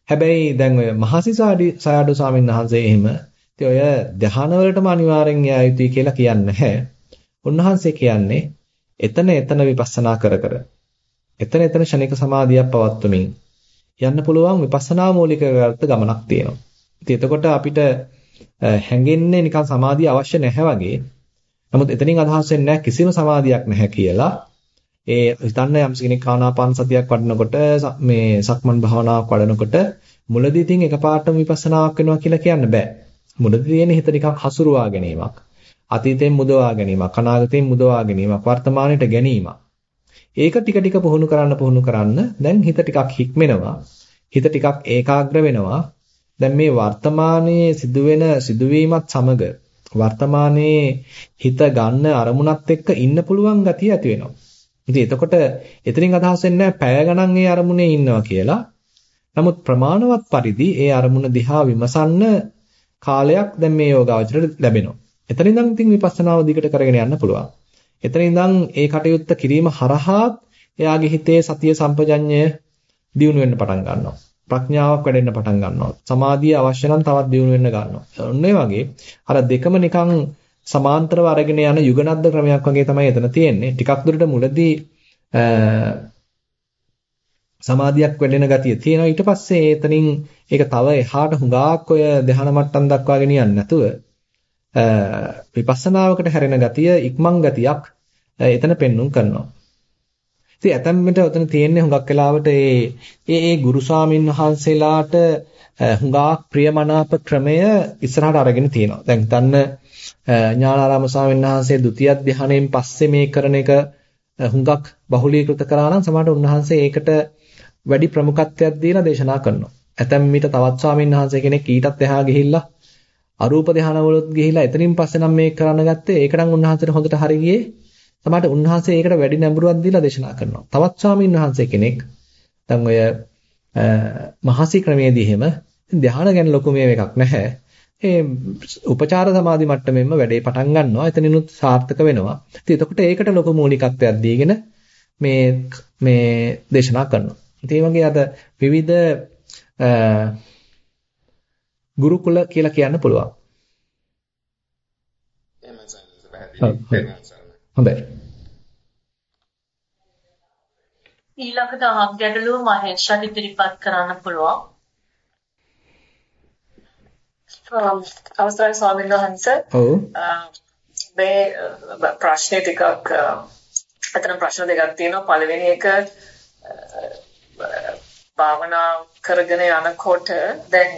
හැබැයි දැන් ඔය මහසිසාඩි සයඩු ස්වාමීන් වහන්සේ එහෙම ඉතින් ඔය ධ්‍යාන වලටම අනිවාර්යෙන් යා යුතුයි කියලා කියන්නේ නැහැ. උන්වහන්සේ කියන්නේ එතන එතන විපස්සනා කර කර එතන එතන ෂණික සමාධියක් පවත්වමින් යන්න පුළුවන් විපස්සනා මූලික කරගත්ත ගමනක් තියෙනවා. ඉතින් එතකොට අපිට හැඟෙන්නේ නිකන් සමාධිය අවශ්‍ය නැහැ වගේ. නමුත් එතනින් අදහස් වෙන්නේ නැහැ කිසිම සමාධියක් නැහැ කියලා. ඒ හිතන්න යම් කෙනෙක් ආනාපාන සතියක් වඩනකොට මේ සක්මන් භාවනාවක් වඩනකොට මුලදී තින් එකපාරටම විපස්සනාවක් වෙනවා කියලා කියන්න බෑ. මුලදී තියෙන හිත නිකන් හසුරුවා ගැනීමක්. අතීතයෙන් මුදවා ගැනීමක්, අනාගතයෙන් මුදවා ගැනීමක්, වර්තමානයට ගැනීමක්. ඒක ටික ටික පුහුණු කරන්න පුහුණු කරන්න දැන් හිත ටිකක් හික්මෙනවා. හිත ටිකක් ඒකාග්‍ර වෙනවා. දැන් මේ වර්තමානයේ සිදුවෙන සිදුවීමත් සමග වර්තමානයේ හිත ගන්න අරමුණත් එක්ක ඉන්න පුළුවන් ගතිය ඇති වෙනවා. ඉතින් එතකොට එතනින් අදහස් වෙන්නේ පැය ගණන් ඒ අරමුණේ ඉන්නවා කියලා. නමුත් ප්‍රමාණවත් පරිදි ඒ අරමුණ දිහා විමසන්න කාලයක් දැන් මේ යෝගාවචරයට ලැබෙනවා. එතන ඉඳන් ඉතින් විපස්සනාව දිගට කරගෙන යන්න පුළුවන්. එතන ඉඳන් ඒ කටයුත්ත කිරීම හරහා එයාගේ හිතේ සතිය සම්පජඤ්ඤය දියුණු වෙන්න පටන් ගන්නවා. ප්‍රඥාවක් වැඩෙන්න පටන් ගන්නවා. සමාධිය අවශ්‍ය නම් තවත් දියුණු වෙන්න ගන්නවා. ඔන්න වගේ අර දෙකම නිකන් සමාන්තරව අරගෙන යන යුගනද්ද ක්‍රමයක් වගේ තමයි එතන තියෙන්නේ. ටිකක් දුරට මුලදී සමාධියක් වැඩෙන ගතිය තියෙනවා. ඊට පස්සේ එතනින් ඒක තව එහාට හුඟක් ඔය ධ්‍යාන මට්ටම් දක්වා ගෙනියන්නේ නැතුව විපස්සනාවකට හැරෙන ගතිය ඉක්මන් ගතියක් එතන පෙන්눔 කරනවා. ඉතින් ඇතැම්මට උතන තියෙන්නේ හුඟක් වෙලාවට ඒ ඒ ඒ ගුරු ස්වාමින් වහන්සේලාට හුඟක් ප්‍රියමනාප ක්‍රමය ඉස්සරහට අරගෙන තියෙනවා. දැන් හිතන්න ඥානාරාම ස්වාමීන් වහන්සේ ဒုတိ ය ධානයෙන් පස්සේ මේ කරන එක හුඟක් බහුලීකృత කරා නම් සමහරවිට උන්වහන්සේ ඒකට වැඩි ප්‍රමුඛත්වයක් දීලා දේශනා කරනවා. ඇතැම් මිට තවත් ස්වාමීන් වහන්සේ කෙනෙක් ඊටත් එහා ගිහිල්ලා අරූප ධානවලුත් ගිහිලා එතනින් පස්සේ නම් මේක කරන්න ගත්තේ ඒක නම් උන්වහන්සේට හොඳට හරි ගියේ. සමහරට උන්වහන්සේ ඒකට වැඩි නැඹුරුවක් දීලා දේශනා කරනවා. තවත් ස්වාමීන් වහන්සේ කෙනෙක් දැන් ඔය මහසි ක්‍රමයේදී එහෙම ධාන ගැන ලොකු මේ එකක් නැහැ. ඒ උපචාර සමාධි මට්ටමෙන්ම වැඩේ පටන් ගන්නවා. එතනිනුත් සාර්ථක වෙනවා. ඉතින් එතකොට ඒකට ලොකු මූලිකත්වයක් දීගෙන මේ මේ දේශනා කරනවා. ඉතින් වගේ අද විවිධ ගුරුකුල කියලා කියන්න පුළුවන්. හොඳයි. ඊළඟට අහක් ගැටලුව මහේෂ්ට ඉදිරිපත් කරන්න පුළුවන්. අවසරයි ස්වාමීන් වහන්සේ. ඔව්. මේ ප්‍රශ්නේ ටිකක් අතන ප්‍රශ්න දෙකක් තියෙනවා. පළවෙනි එක භාවනා කරගෙන යනකොට දැන්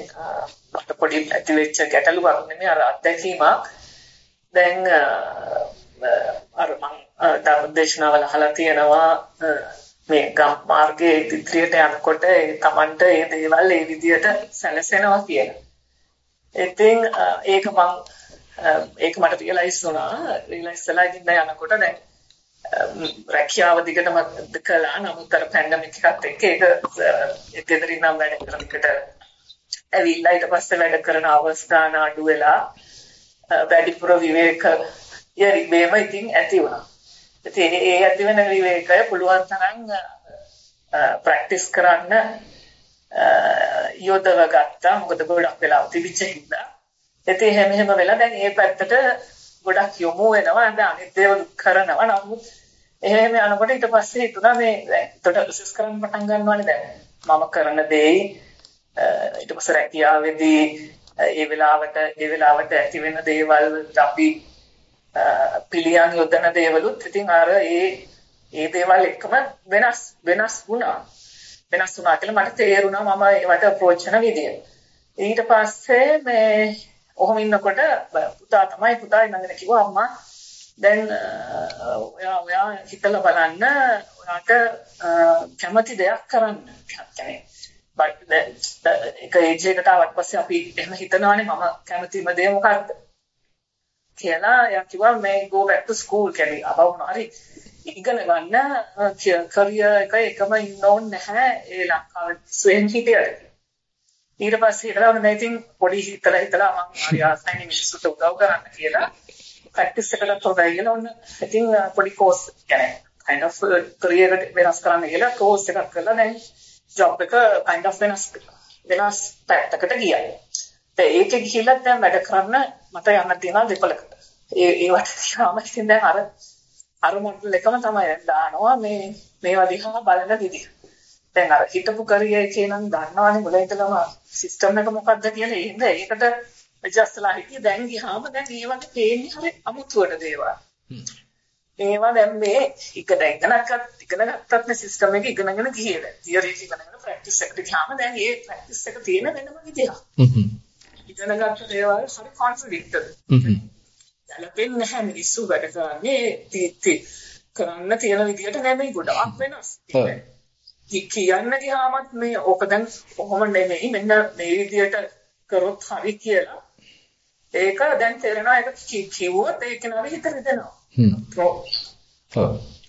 මට පොඩි ඇතිවෙච්ච ගැටලුවක් නෙමෙයි අර අත්දැකීමක් දැන් අර මම ධර්මදේශනාවල අහලා තියෙනවා මේ ගම් මාර්ගයේ ඉදිරියට යනකොට ඒ Tamanට ඒ දේවල් ඒ විදිහට සැලසෙනවා කියලා. ඉතින් ඒක මම ඒක මට රියලයිස් වුණා. රියලයිස් වෙලා ඉඳන් යනකොට දැන් රැකියාව දිගටම කළා. නමුත් අර පැන්ඩමික් එකත් එක්ක ඒක ගෙදරින් නම් වැඩ කරන එකට ඇවිල්ලා ඊට පස්සේ වැඩ කරන අවස්ථාන අඩු වෙලා වැඩිපුර විවේක යරිබේම ඉතින් ඇති වුණා. ඉතින් ඒ ඇති වෙන විවේකය පුළුවන් තරම් ප්‍රැක්ටිස් කරන්න යොදව ගත්තා. මොකද ගොඩක් වෙලා තිබිච්ච හින්දා. ඉතින් එහෙම එහෙම වෙලා දැන් මේ පැත්තට ගොඩක් යොමු වෙනවා. දැන් අනිත් දේවල් කරනවා. නමුත් එහෙම යනකොට ඊට පස්සේ හිතුණා මේ දැන් එතකොට රිසර්ච් කරන්න පටන් ගන්නවානේ දැන්. මම කරන දේ Eh, ඊට පස්සේ රැකියාවේදී eh, ඒ වෙලාවට ඒ වෙලාවට ඇති වෙන දේවල් අපි eh, පිළියම් යොදන දේවලුත් ඉතින් අර ඒ ඒ දේවල් එකම වෙනස් වෙනස් වුණා. වෙනස් වුණා කියලා මට තේරුණා මම ඒවට අප්‍රෝච් කරන විදිය. ඊට පස්සේ මේ ඔහොම ඉන්නකොට පුතා තමයි පුතා ඉන්නගෙන කිව්වා අම්මා දැන් ඔයා ඔයා හිතලා බලන්න ඔයාට කැමති දෙයක් කරන්න. කියන්නේ එක ඒජ් එකට ආවට පස්සේ අපි එහෙම හිතනවානේ මම කැමතිම දේ මොකක්ද? කියලා එයා කිව්වා මේ go back to school කියන්නේ අපව හරි ඉගෙන ගන්න කරියර් එක එකම ඉන්න ඕනේ නැහැ ඒ ලංකාවේ ස්වෙන් හිටියට. ඊට පස්සේ හිතලා මම ඉතින් පොඩි හිතලා හිතලා මම හරි ආසයි මිනිස්සුන්ට උදව් කරන්න කියලා ප්‍රැක්ටිස් එකකට තොරයි කියලා ඔන්න ඉතින් පොඩි කෝස් කියන්නේ kind of කරියර් එක වෙනස් කරන්න කියලා කෝස් එකක් කරලා දැන් ජොබ් එක kind of වෙනස් වෙනස් පැත්තකට ගියා. දැන් ඒකේ ගිහිල්ලා දැන් වැඩ කරන්න මට යන්න තියෙනවා දෙපළකට. ඒ ඒවට ගියාම ඉතින් දැන් අර අර මොඩල් එකම තමයි දැන් දානවා මේ මේවා දිහා බලන විදිහ. දැන් අර හිතපු කරියර් එකේ නම් දන්නවනේ මුල ඉඳලම සිස්ටම් එක මොකක්ද කියලා ඒ හින්දා ඒකට ඇඩ්ජස්ට්ලා හිටියේ දැන් ගියාම දැන් ඒ වගේ පේන්නේ හරි අමුතුවට දේවල්. ඒවා දැන් මේ ඉගෙන ඉගෙනගත් ඉගෙන ගත්තත් නේ සිස්ටම් එක ඉගෙනගෙන ගියේ දැන් තියරි ඉගෙනගෙන ප්‍රැක්ටිස් එකට ගියාම දැන් ඒ ප්‍රැක්ටිස් එක තියෙන වෙනම විදිහක්. හ්ම්. ඉගෙන ගත්ත දේවල් හරි කොන්ට්‍රඩික්ටඩ්. හ්ම්. ගැලපෙන්නේ නැහැ මිනිස්සු වැඩ කරන්නේ කරන්න තියෙන විදිහට නෙමෙයි ගොඩක් වෙනස්. කියන්න ගියාමත් මේ ඕක දැන් කොහොම නෙමෙයි මෙන්න මේ විදිහට කරොත් හරි කියලා. ඒක දැන් තේරෙනවා ඒක කිව්වොත් ඒක නම හිත හ්ම්. ඔව්.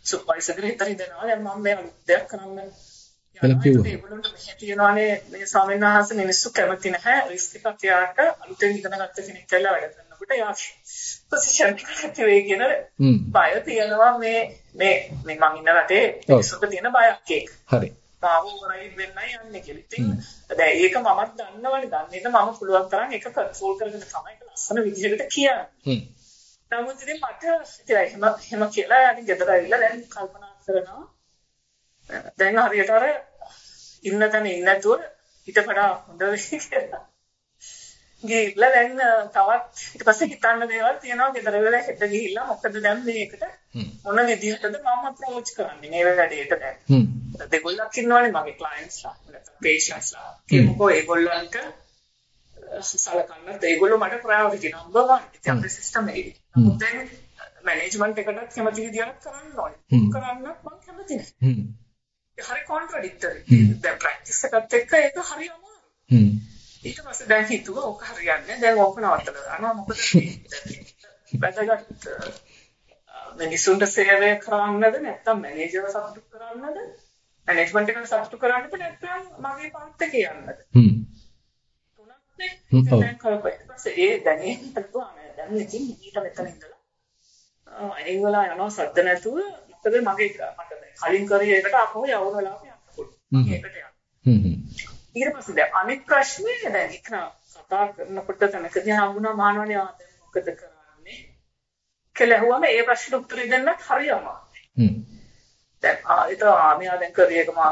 සුපර්වයිසර් හිත රිදෙනවා. දැන් මම මේ දෙයක් කරන්න යනවා. ඒගොල්ලන්ට මෙහෙ තියනවානේ මේ ස්වාමීන් වහන්සේ මිනිස්සු කැමති නැහැ රිස්ක් එකක් යාට අලුතෙන් ඉගෙන ගත්ත කෙනෙක් කියලා වැඩ කරනකොට යා පොසිෂන් එකකට කියන බය තියෙනවා මේ මේ මේ මං ඉන්න රටේ මිනිස්සුන්ට තියෙන බයක් ඒක. හරි. මාව රයිඩ් වෙන්නයි යන්නේ කියලා. ඉතින් දැන් ඒක මමත් දන්නවනේ. දන්නේද මම පුළුවන් තරම් ඒක කන්ට්‍රෝල් කරගෙන තමයි ඒක ලස්සන විදිහකට කියන්නේ. නමුත් ඉතින් මට ඉතින් එහෙම කියලා යන්නේ ගෙදර ඇවිල්ලා දැන් කල්පනා කරනවා. දැන් හරියට අර ඉන්න තැන ඉන්න නැතුව ඊට වඩා හොඳ වෙයි කියලා. ගිහිල්ලා දැන් තවත් ඊට පස්සේ හිතන්න දේවල් තියෙනවා. ගෙදර වෙලා හෙට ගිහිල්ලා මොකද දැන් මේකට? මොන විදිහටද මම අප්‍රෝච් කරන්නේ මේ වැඩේට දැන්? හ්ම්. දෙගොල්ලක් ඉන්නවනේ මගේ ක්ලයන්ට්ස්ලා නැත්නම් පේෂන්ට්ස්ලා කියමුකෝ ඒගොල්ලන්ට සලකන්න. ඒගොල්ලෝ මට ප්‍රයොරිටි නම්බර් 1 ඉතින් අපේ සිස්ටම් එකේ නමුත් දැන් මැනේජ්මන්ට් එකටත් කැමති විදිහට කරන්න ඕනේ. කරන්න මම කැමති නැහැ හරි කොන්ට්‍රඩික්ටරි දැන් ප්‍රැක්ටිස් එකත් එක්ක ඒක හරි අමාරුයි. ඊට පස්සේ දැන් හිතුවා ඕක හරියන්නේ දැන් ඕක නවත්තලා දානවා මොකද වැදගත් මිනිසුන්ට සේවය කරන්නද නැත්නම් මැනේජර් සතුටු කරන්නද? මැනේජ්මන්ට් එකට සතුටු කරන්නද නැත්නම් මගේ පාත් එකේ යන්නද දැන් කරපස්සේ ඒ දැන් හිතුවා දැන් ඉතින් ඊට මෙතන ඉඳලා අයින් වෙලා යනවා සද්ද නැතුව මොකද මගේ මට කලින් කරේ එකට අපෝ යවන වෙලාවට යන්න පුළුවන් ඒකට යන්න හ්ම් හ්ම් ඊට පස්සේ දැන් අනෙක් ප්‍රශ්නේ දැන් එක කතා කරනකොට තනකදී හම්බුණා මානවනේ ආ දැන් මොකද කරන්නේ කියලා ඇහුවම ඒ ප්‍රශ්නෙට උත්තර දෙන්නත් හරි අමාරුයි. හ්ම්. දැන් ආ ඒක ආමියා දැන් කරේ එක මා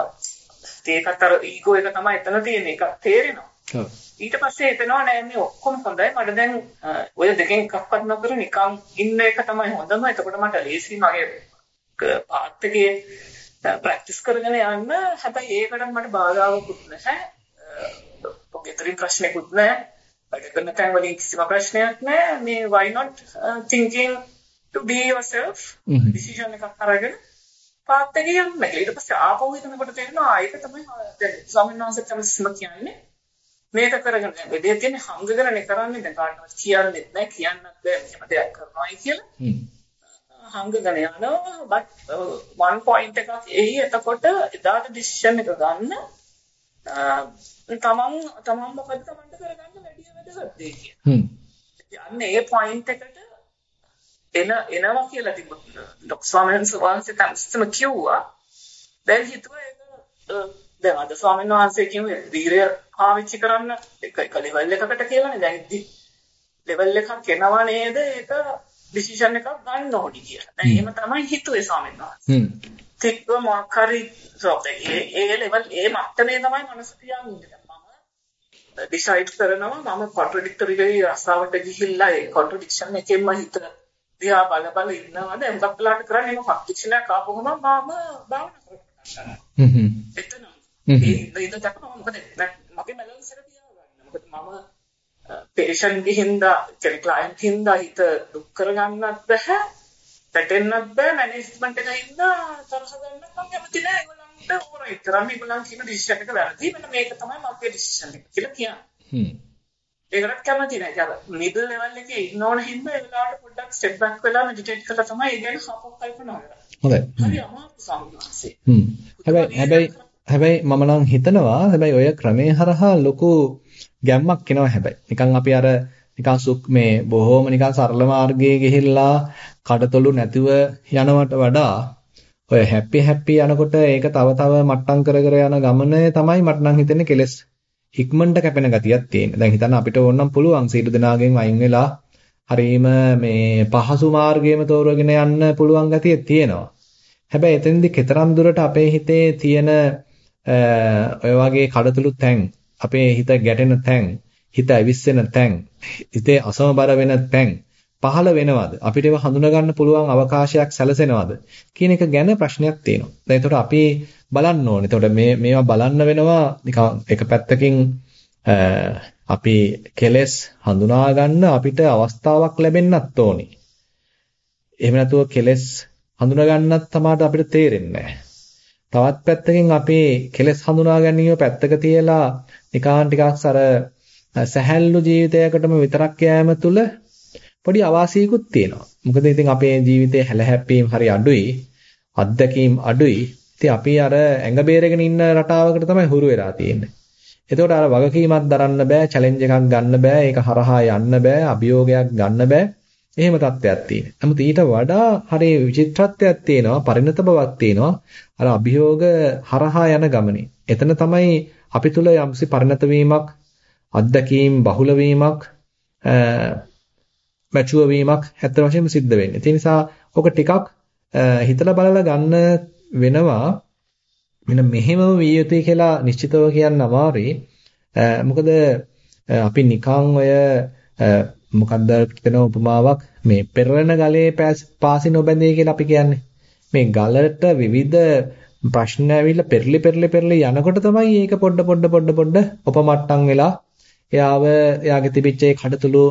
ඒකත් අර ඊගෝ එක තමයි එතන තියෙන එක තේරෙනවා. ඊට පස්සේ හිතනවා නෑ මේ ඔක්කොම හොඳයි මට දැන් ඔය දෙකෙන් එකක්වත් නොකර නිකන් ඉන්න එක තමයි හොඳම. එතකොට මට ලේසි මගේ පාත් එකේ ප්‍රැක්ටිස් කරගෙන යන්න හැබැයි ඒකට මට බාධාවකුත් නැහැ. පොගෙතරින් ප්‍රශ්නයක්වත් නැහැ. වැඩ කරන තැන් වලින් කිසිම ප්‍රශ්නයක් නැහැ. මේ why not thinking to be yourself decision එකක් අරගෙන පාත් එකේ යන්න. ඊට පස්සේ ආපහු හිතනකොට තේරෙනවා ඒක තමයි දැන් ස්වාමීන් වහන්සේ තමයි කියන්නේ. මේක කරගෙන වෙදේ තියෙන හංගගෙනනේ කරන්නේ දැන් කාටවත් කියන්නෙත් නැහැ කියන්නත් බෑ මෙහෙම දෙයක් කරනවායි කියලා. හංගගෙන යනවා but one point එකක් එයි එතකොට එදාට decision එක ගන්න තමන් තමන් මොකද තමන්ට කරගන්න වැඩි වැදගත් දෙයක් කියලා. යන්නේ ඒ point එකට එන එනවා කියලා තිබුණා. ඩොක් ස්වාමීන් වහන්සේ තමයි කිව්වා. දැන් හිතුවා ඒක දැන් අද ස්වාමීන් වහන්සේ කිව්වේ ධීරය පාවිච්චි කරන්න එක එක ලෙවල් එකකට කියලානේ දැන් ලෙවල් එකක් එනවා නේද ඒක ඩිසිෂන් එකක් ගන්න ඕනි කියලා. දැන් එහෙම තමයි හිතුවේ ස්වාමීන් වහන්සේ. හ්ම්. තික්ව මොකක් හරි ඒ ලෙවල් ඒ මට්ටමේ තමයි මනස තියාගන්නේ. මම ඩිසයිඩ් කරනවා මම කොන්ට්‍රඩික්ටරි රස්සාවට ගිහිල්ලා ඒ කොන්ට්‍රඩික්ෂන් එකෙන්ම හිත දිහා බල බල ඉන්නවා දැන් හුඟක් වෙලාට කරන්නේ මොකක් ෆික්ෂනයක් ආපුවම මම භාවනා කරනවා. හ්ම් හ්ම්. එතන ඒ ඉත තමයි මොකද මගේ බැලන්ස් එක තියාගන්න. මොකද මම පේෂන්ට් ගිහින්දා කියන්නේ ක්ලයන්ට් හින්දා හිත දුක් කරගන්නත් බෑ. පැටෙන්නත් බෑ මැනේජ්මන්ට් එකේ හින්දා තරහ ගන්න මම කැමති නෑ ඒගොල්ලන්ට ඕරයි කරන්නේ ඒගොල්ලන් කියන ඩිසිෂන් එක වැරදි. මෙන්න මේක තමයි මගේ ඩිසිෂන් එක කියලා කියන්නේ. හ්ම්. ඒකට කැමති නැහැ. අර මිඩල් ලෙවල් එකේ ඉන්න ඕන හින්දා ඒ වෙලාවට පොඩ්ඩක් ස්ටෙප් බෑක් වෙලා මෙඩිටේට් කරලා තමයි ඒ ගැන හපක් කල්පනා කරන්නේ. හොඳයි. හරි අමාරු සම්මාසෙ. හ්ම්. හැබැයි හැබැයි හැබැයි මම නම් හිතනවා හැබැයි ඔය ක්‍රමේ හරහා ලොකු ගැම්මක් එනවා හැබැයි. නිකන් අපි අර නිකන් සුක් මේ බොහොම නිකන් සරල මාර්ගයේ ගිහිල්ලා කඩතොළු නැතිව යනවට වඩා ඔය හැපි හැපි යනකොට ඒක තව තව මට්ටම් කර කර යන ගමනේ තමයි මට නම් හිතෙන්නේ කෙලස් ඉක්මනට කැපෙන ගතියක් තියෙන. දැන් හිතන්න අපිට ඕනනම් පුළුවන් සීළු දෙනාගෙන් අයින් වෙලා හරීම මේ පහසු මාර්ගයේම තෝරගෙන යන්න පුළුවන් ගතිය තියෙනවා. හැබැයි එතෙන්දි කතරම් දුරට අපේ හිතේ තියෙන ඔය වගේ කඩතුළු තැන්, අපේ හිත ගැටෙන තැන්, හිත ඇවිස්සෙන තැන්, හිතේ අසමබර වෙන තැන් පහළ වෙනවද? අපිට ඒව හඳුනා ගන්න පුළුවන් අවකාශයක් සැලසෙනවද? කියන එක ගැන ප්‍රශ්නයක් තියෙනවා. දැන් ඒතකොට අපි බලන්න ඕනේ. එතකොට මේ මේවා බලන්න වෙනවා නිකන් එක පැත්තකින් අපි කෙලස් හඳුනා ගන්න අපිට අවස්ථාවක් ලැබෙන්නත් ඕනි. එහෙම නැතුව කෙලස් හඳුනා ගන්නත් තමයි අපිට තේරෙන්නේ තවත් පැත්තකින් අපි කෙලස් හඳුනා ගැනීම පැත්තක තියලා නිකාන් ටිකක් අර සැහැල්ලු ජීවිතයකටම විතරක් යෑම තුළ පොඩි අවාසියකුත් තියෙනවා. මොකද ඉතින් අපේ ජීවිතයේ හැලහැප්පීම් හරි අඩුයි, අත්දැකීම් අඩුයි. ඉතින් අපි අර ඇඟ බේරගෙන ඉන්න රටාවකට තමයි හුරු වෙලා තියෙන්නේ. එතකොට අර වගකීමක් දරන්න බෑ, චැලෙන්ජ් එකක් ගන්න බෑ, ඒක හරහා යන්න බෑ, අභියෝගයක් ගන්න බෑ. එහෙම තත්ත්වයක් තියෙනවා. නමුත් ඊට වඩා හරි විචිත්‍රත්වයක් තියෙනවා, පරිණත බවක් තියෙනවා. අර අභියෝග හරහා යන ගමනේ. එතන තමයි අපි තුල යම්සි පරිණත වීමක්, අත්දැකීම් බහුල වීමක්, මැචුව වීමක් ඇත්ත වශයෙන්ම සිද්ධ වෙන්නේ. ඒ නිසා ඔක ටිකක් හිතලා බලලා ගන්න වෙනවා මෙන්න මෙහෙමම විය යුතුයි කියලා නිශ්චිතව කියන්න අමාරුයි. මොකද අපි නිකන් ඔය මොකක්ද කියන උපමාවක් මේ පෙරලෙන ගලේ පාසි නොබැඳේ කියලා අපි කියන්නේ. මේ ගලට විවිධ ප්‍රශ්න ඇවිල්ලා පෙරලි පෙරලි පෙරලි යනකොට තමයි මේක පොඩ පොඩ පොඩ පොඩ උපමට්ටම් වෙලා එයාව එයාගේ තිබිච්ච ඒ කඩතුළු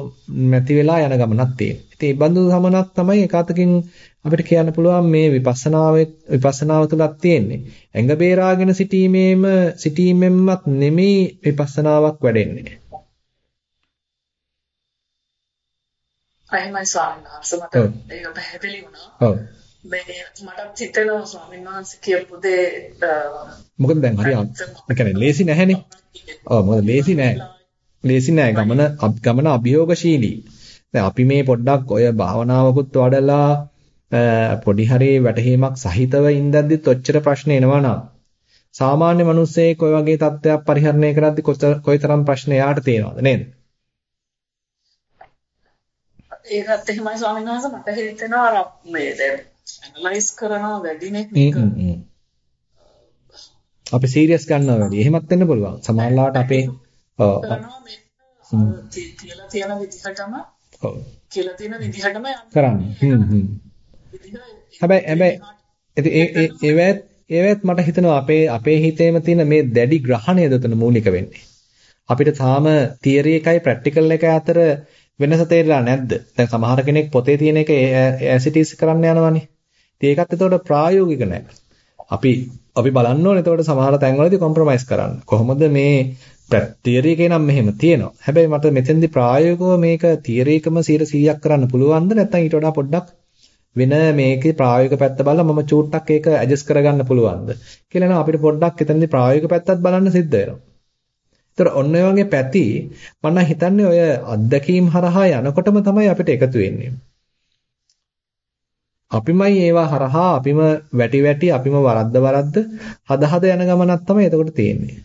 නැති වෙලා යන ගමනක් තියෙනවා. ඉතින් මේ බඳු සමනක් තමයි එකතකින් අපිට කියන්න පුළුවන් මේ විපස්සනාවේ විපස්සනාව තුලක් තියෙන්නේ. ඇඟ බේරාගෙන සිටීමේම සිටීමෙන්මත් නෙමෙයි විපස්සනාවක් වැඩෙන්නේ. අයමයි ස්වාමීන් වහන්සේ මට ඒක පැහැදිලි වුණා. ඔව්. මේ මට හිතෙනවා ස්වාමීන් වහන්සේ කියපු දේ මොකද දැන් හරි ඒ කියන්නේ ලේසි නැහැනේ. ඔව් මොකද ලේසි නැහැ. ලේසි නෑ ගමන ගමන අභියෝගශීලී. දැන් අපි මේ පොඩ්ඩක් ඔය භාවනාවකුත් වඩලා පොඩි හරි වැටහීමක් සහිතව ඉඳද්දිත් ඔච්චර ප්‍රශ්න එනවා නම් සාමාන්‍ය මිනිස්සෙක් ඔය වගේ තත්ත්වයක් පරිහරණය කරද්දි කොයිතරම් ප්‍රශ්න එයාට තියෙනවද නේද? ඒකත් එහෙමයි ස්වාමීන් වහන්සේ මට හිතෙනවා අර මේ දැන් ඇනලයිස් කරනවා වැඩිනේ අපි සීරියස් ගන්නවා වැඩි. එහෙමත් වෙන්න පුළුවන්. සමහරවිට අපේ කියලා තියෙන විදිහටම ඔව් කියලා තියෙන විදිහටම කරන්න. හ්ම් හ්ම්. හැබැයි හැබැයි ඒ ඒ ඒවත් මට හිතෙනවා අපේ අපේ හිතේම තියෙන මේ දැඩි ග්‍රහණයද උතන මූලික වෙන්නේ. අපිට තාම තියරි එකයි ප්‍රැක්ටිකල් එක අතර වෙනස තේරෙලා නැද්ද? දැන් සමහර කෙනෙක් පොතේ තියෙන එක ඇසිටිස් කරන්න යනවනේ. ඉතින් ඒකත් එතකොට ප්‍රායෝගික නැහැ. අපි අපි බලන්න ඕනේ එතකොට සමහර තැන්වලදී කොම්ප්‍රොමයිස් කරන්න. කොහොමද මේ තියරි එකේ නම් මෙහෙම තියෙනවා. හැබැයි මට මෙතෙන්දි ප්‍රායෝගිකව මේක තියරි එකම 100ක් කරන්න පුළුවන්ද නැත්නම් ඊට වඩා පොඩ්ඩක් වෙන මේකේ ප්‍රායෝගික පැත්ත බලලා මම චූට්ටක් ඒක ඇඩ්ජස්ට් කරගන්න පුළුවන්ද කියලා නම් අපිට පොඩ්ඩක් එතනදී ප්‍රායෝගික පැත්තත් බලන්න සිද්ධ වෙනවා. ඒතර ඔන්න ඔය වගේ පැති මම හිතන්නේ ඔය අත්දැකීම් හරහා යනකොටම තමයි අපිට එකතු වෙන්නේ. අපිමයි ඒවා හරහා අපිම වැටි වැටි අපිම වරද්ද වරද්ද හද හද යන ගමනක් තමයි එතකොට තියෙන්නේ.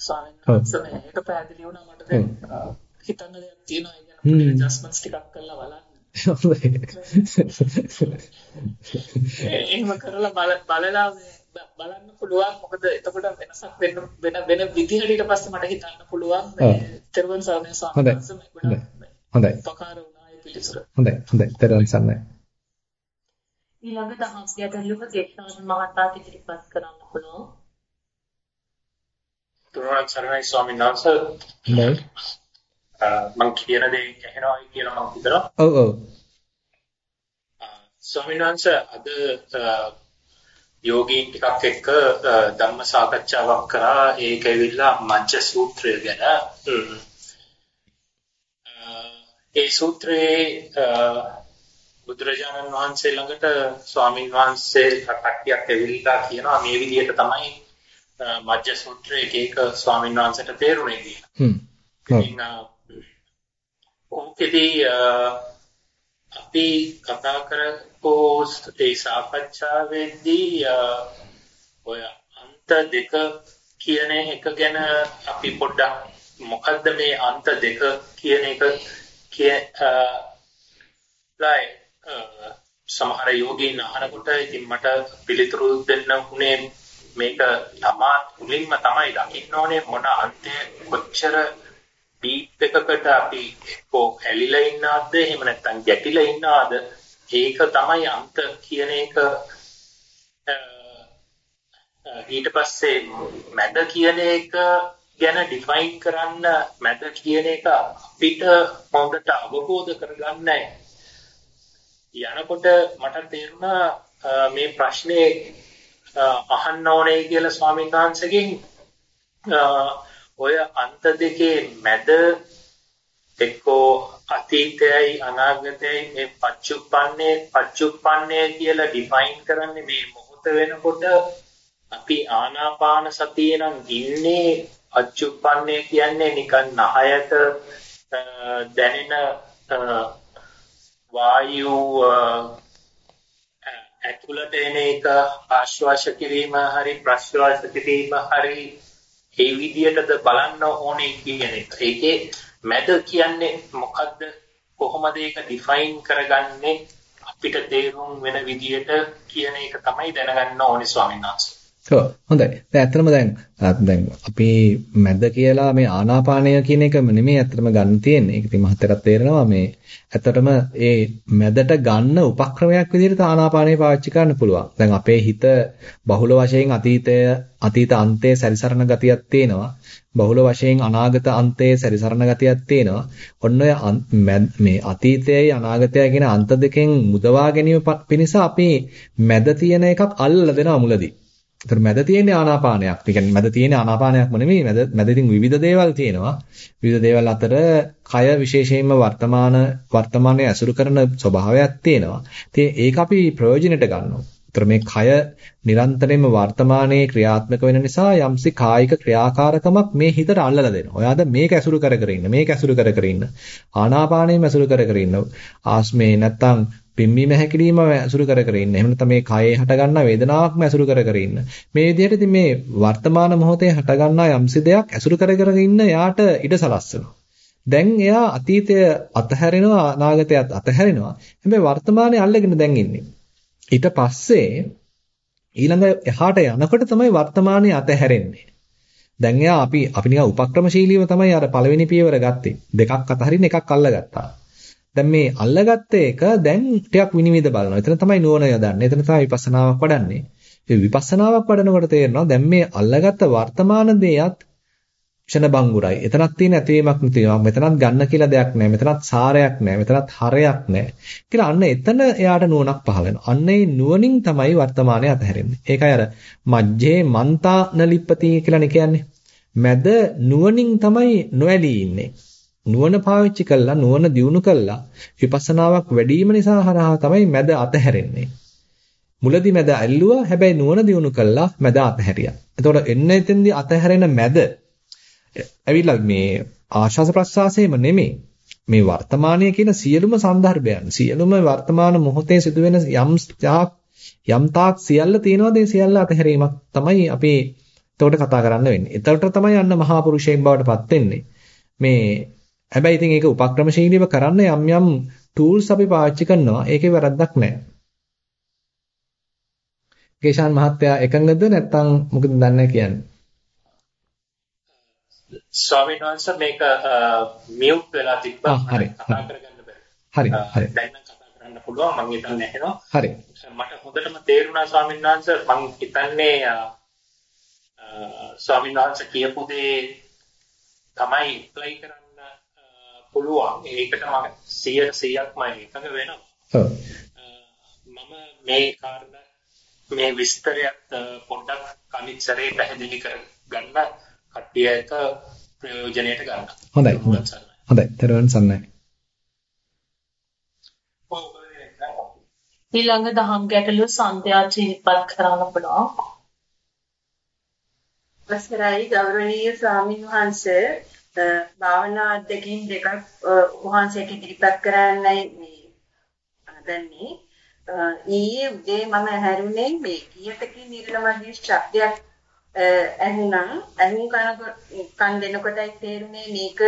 ස්වාමීන් මේක පැහැදිලි වුණා මට දැන් හිතන්න දෙයක් තියෙනවා ඒ කියන්නේ ඇඩ්ජස්ට්මන්ට්ස් ටිකක් කරලා බලන්න. එහෙම කරලා බලලා බලන්න පුළුවන්. මොකද එතකොට වෙනසක් වෙන්න වෙන වෙන විදිහට ඊට පස්සේ මට හිතන්න පුළුවන් මේ තෙරුවන් සරණේ හොඳයි. හොඳයි. පකාර ඒ පිළිසර හොඳයි. හොඳයි. තෙරුවන් සරණයි. ඊළඟ දහස් ගැටලුව ජේෂ්ඨාන් මහතා ඉදිරිපත් කරන්න පුළුවන්. තෙරුවන් සරණයි ස්වාමීන් වහන්සේ. මම කියන දේ ඇහෙනවා කියලා මම හිතනවා. ඔව් ඔව්. ස්වාමීන් වහන්සේ අද යෝගීන් ටිකක් එක්ක ධම්ම සාකච්ඡාවක් කරා ඒක ඇවිල්ලා මජ්ජ සූත්‍රය ගැන ඒ සූත්‍රයේ බුදුරජාණන් වහන්සේ ළඟට ස්වාමින් වහන්සේ කට්ටියක් ඇවිල්ලා කියනවා මේ විදිහට තමයි මජ්ජ සූත්‍රයේ එක එක ස්වාමින් වහන්සේට තේරුනේ කියලා. හ්ම්. ඕකෙදී අපි කතා කරපෝ ඒ සාකච්ඡාවේදී ඔය අන්ත දෙක කියන එක ගැන අපි පොඩ්ඩක් මොකද්ද මේ අන්ත දෙක කියන එක කිය ලයි සමහර යෝගීන් අහනකොට ඉතින් මට පිළිතුරු දෙන්න උනේ මේක තමා මුලින්ම තමයි දකින්න ඕනේ මොන අන්තය කොච්චර බීට් එකකට අපි එක්කෝ ඇලිලා ඉන්නවද? එහෙම නැත්නම් ගැටිලා ඉන්නවද? ඒක තමයි අන්ත කියන එක ඊට පස්සේ මැද කියන එක ගැන ඩිෆයින් කරන්න මැද කියන එක අපිට හොඳට අවබෝධ කරගන්න යනකොට මට තේරුණා මේ ප්‍රශ්නේ අහන්න ඕනේ කියලා ස්වාමීන් වහන්සේගෙන් ඔය අන්ත දෙකේ මැද එක්කෝ අතීතයයි අනාගතයයි මේ පච්චුප්පන්නේ පච්චුප්පන්නේ කියලා ඩිෆයින් කරන්නේ මේ මොහොත වෙනකොට අපි ආනාපාන සතියේ නම් ඉන්නේ පච්චුප්පන්නේ කියන්නේ නිකන් නහයට දැනෙන වායු ඇතුළට එන එක ආශ්වාස කිරීම හරි ප්‍රශ්වාස කිරීම හරි ඒ විදියටද බලන්න ඕනේ කියන එක. ඒකේ මැද කියන්නේ මොකද්ද? කොහොමද ඒක ඩිෆයින් කරගන්නේ? අපිට තේරුම් වෙන විදියට කියන එක තමයි දැනගන්න ඕනේ ස්වාමීන් වහන්සේ. ඔව් හොඳයි. දැන් ඇත්තටම දැන් දැන් අපි මැද කියලා මේ ආනාපානය කියන එකම නෙමෙයි ඇත්තටම ගන්න තියෙන්නේ. ඒක ඉතින් මහත්තයරත් තේරෙනවා මේ ඇත්තටම ඒ මැදට ගන්න උපක්‍රමයක් විදිහට ආනාපානය පාවිච්චි කරන්න පුළුවන්. දැන් අපේ හිත බහුල වශයෙන් අතීතය අතීත අන්තයේ සැරිසරන ගතියක් තියෙනවා. බහුල වශයෙන් අනාගත අන්තයේ සැරිසරන ගතියක් තියෙනවා. ඔන්න ඔය මේ අතීතයයි අනාගතයයි කියන අන්ත දෙකෙන් මුදවා ගැනීම පිණිස අපි මැද තියෙන එකක් අල්ලලා දෙනවා මුලදී. ඒතර මැද තියෙන්නේ ආනාපානයක්. ඒ කියන්නේ මැද තියෙන්නේ ආනාපානයක්ම නෙමෙයි. මැද මැද ඉතින් විවිධ දේවල් තියෙනවා. විවිධ දේවල් අතර කය විශේෂයෙන්ම වර්තමාන වර්තමානයේ ඇසුරු කරන ස්වභාවයක් තියෙනවා. ඉතින් ඒක අපි ප්‍රයෝජනෙට ගන්නවා. ඒතර මේ කය නිරන්තරයෙන්ම වර්තමානයේ ක්‍රියාත්මක වෙන නිසා යම්සි කායික ක්‍රියාකාරකමක් මේ හිතට අල්ලලා දෙනවා. ඔයාද මේක ඇසුරු කර කර ඉන්න, මේක ඇසුරු කර කර ඉන්න. ආනාපානයෙම ඇසුරු කර කර ඉන්න. ආස්මේ නැත්තම් පිම්බීම හැකිලිම ඇසුරු කර කර ඉන්න. එහෙම නැත්නම් මේ කයේ හටගන්නා වේදනාවක්ම ඇසුරු කර කර ඉන්න. මේ විදිහට ඉතින් මේ වර්තමාන මොහොතේ හටගන්නා යම්සි දෙයක් ඇසුරු කර කර ඉන්න යාට ඉඩ සලස්සනවා. දැන් එයා අතීතය අතහැරෙනවා අනාගතයත් අතහැරෙනවා. හැබැයි වර්තමානයේ අල්ලගෙන දැන් ඉන්නේ. ඊට පස්සේ ඊළඟ එහාට යනකොට තමයි වර්තමානයේ අතහැරෙන්නේ. දැන් එයා අපි අපි නිකන් උපක්‍රමශීලීව තමයි අර පළවෙනි පියවර ගත්තේ. දෙකක් අතහරින්න එකක් අල්ලගත්තා. දැන් මේ අල්ලගත්ත එක දැන් ටිකක් විනිවිද බලනවා. එතන තමයි නුවණ යොදන්නේ. එතන තමයි විපස්සනාවක් වඩන්නේ. ඒ විපස්සනාවක් වඩනකොට තේරෙනවා දැන් මේ අල්ලගත්ත වර්තමාන දේයත් ක්ෂණ බංගුරයි. එතනක් තියෙන ඇතිවීමක් නැතිවීමක්. මෙතනත් ගන්න කියලා දෙයක් නැහැ. මෙතනත් සාරයක් නැහැ. මෙතනත් හරයක් නැහැ. කියලා අන්න එතන එයාට නුවණක් පහළ වෙනවා. අන්න ඒ නුවණින් තමයි වර්තමානය අතහැරෙන්නේ. ඒකයි අර මජ්ජේ මන්තා නලිප්පති කියලානේ කියන්නේ. මැද නුවණින් තමයි නොඇලී ඉන්නේ. නුවණ පාවිච්චි කළා නුවණ දියුණු කළා විපස්සනාවක් වැඩි වීම නිසා හරහා තමයි මැද අතහැරෙන්නේ. මුලදි මැද ඇල්ලුවා හැබැයි නුවණ දියුණු කළා මැද අතහැරියා. එතකොට එන්න එතෙන්දී අතහැරෙන මැද ඇවිල්ලා මේ ආශාස ප්‍රසආසයේම නෙමෙයි මේ වර්තමානයේ කියන සියලුම સંદર્ભයන් සියලුම වර්තමාන මොහොතේ සිදුවෙන යම් යම්තාක් සියල්ල තියෙනවාද ඒ සියල්ල අතහැරීමක් තමයි අපි එතකොට කතා කරන්න වෙන්නේ. එතකොට තමයි අන්න මහා පුරුෂයෙන් බවට පත් වෙන්නේ. මේ හැබැයි ඉතින් ඒක උපක්‍රමශීලීව කරන්න යම් යම් ටූල්ස් අපි පාවිච්චි කරනවා. ඒකේ වැරද්දක් නැහැ. ගේෂාන් මහත්තයා එකඟද නැත්නම් මොකද දන්නේ කියන්නේ? ස්වාමීන් වහන්සේ මේක මියුට් වෙලා තිබ්බා. හරි. කතා කරගන්න බැහැ. හරි. හරි. දැන් නම් කතා කරන්න පුළුවන්. මම හිතන්නේ ඇහෙනවා. හරි. මට හොඳටම තේරුණා ස්වාමීන් වහන්සේ මම හිතන්නේ ස්වාමීන් වහන්සේ කියපු දේ තමයි ඇප්ලයි කරන්න පුළුවන්. ඒකට මම 100%ක්ම එකඟ වෙනවා. මම මේ කාරණා මේ විස්තරයත් පොඩ්ඩක් අනිත් සැරේ පැහැදිලි කර ගන්න කට්ටියට ප්‍රයෝජනයට ගන්න. හොඳයි. හොඳයි. තෙරුවන් සරණයි. ඊළඟ දහම් ගැටලුව සන්ධ්‍යා ජීවිතපත් කරන්න පුළුවන්. අවසරයි ගෞරවනීය ස්වාමීන් වහන්සේ භාවනා අධ්‍යක්ෂින් දෙකක් වහන්සේට ඉදිරිපත් කරන්නයි මේ දන්නේ ඊයේ උදේ මම හැරුණේ මේ කීයටකින් නිර්ලමගේ ශබ්දයක් ඇහුණා. ඇහුම් කන දෙනකොටයි තේරුනේ මේක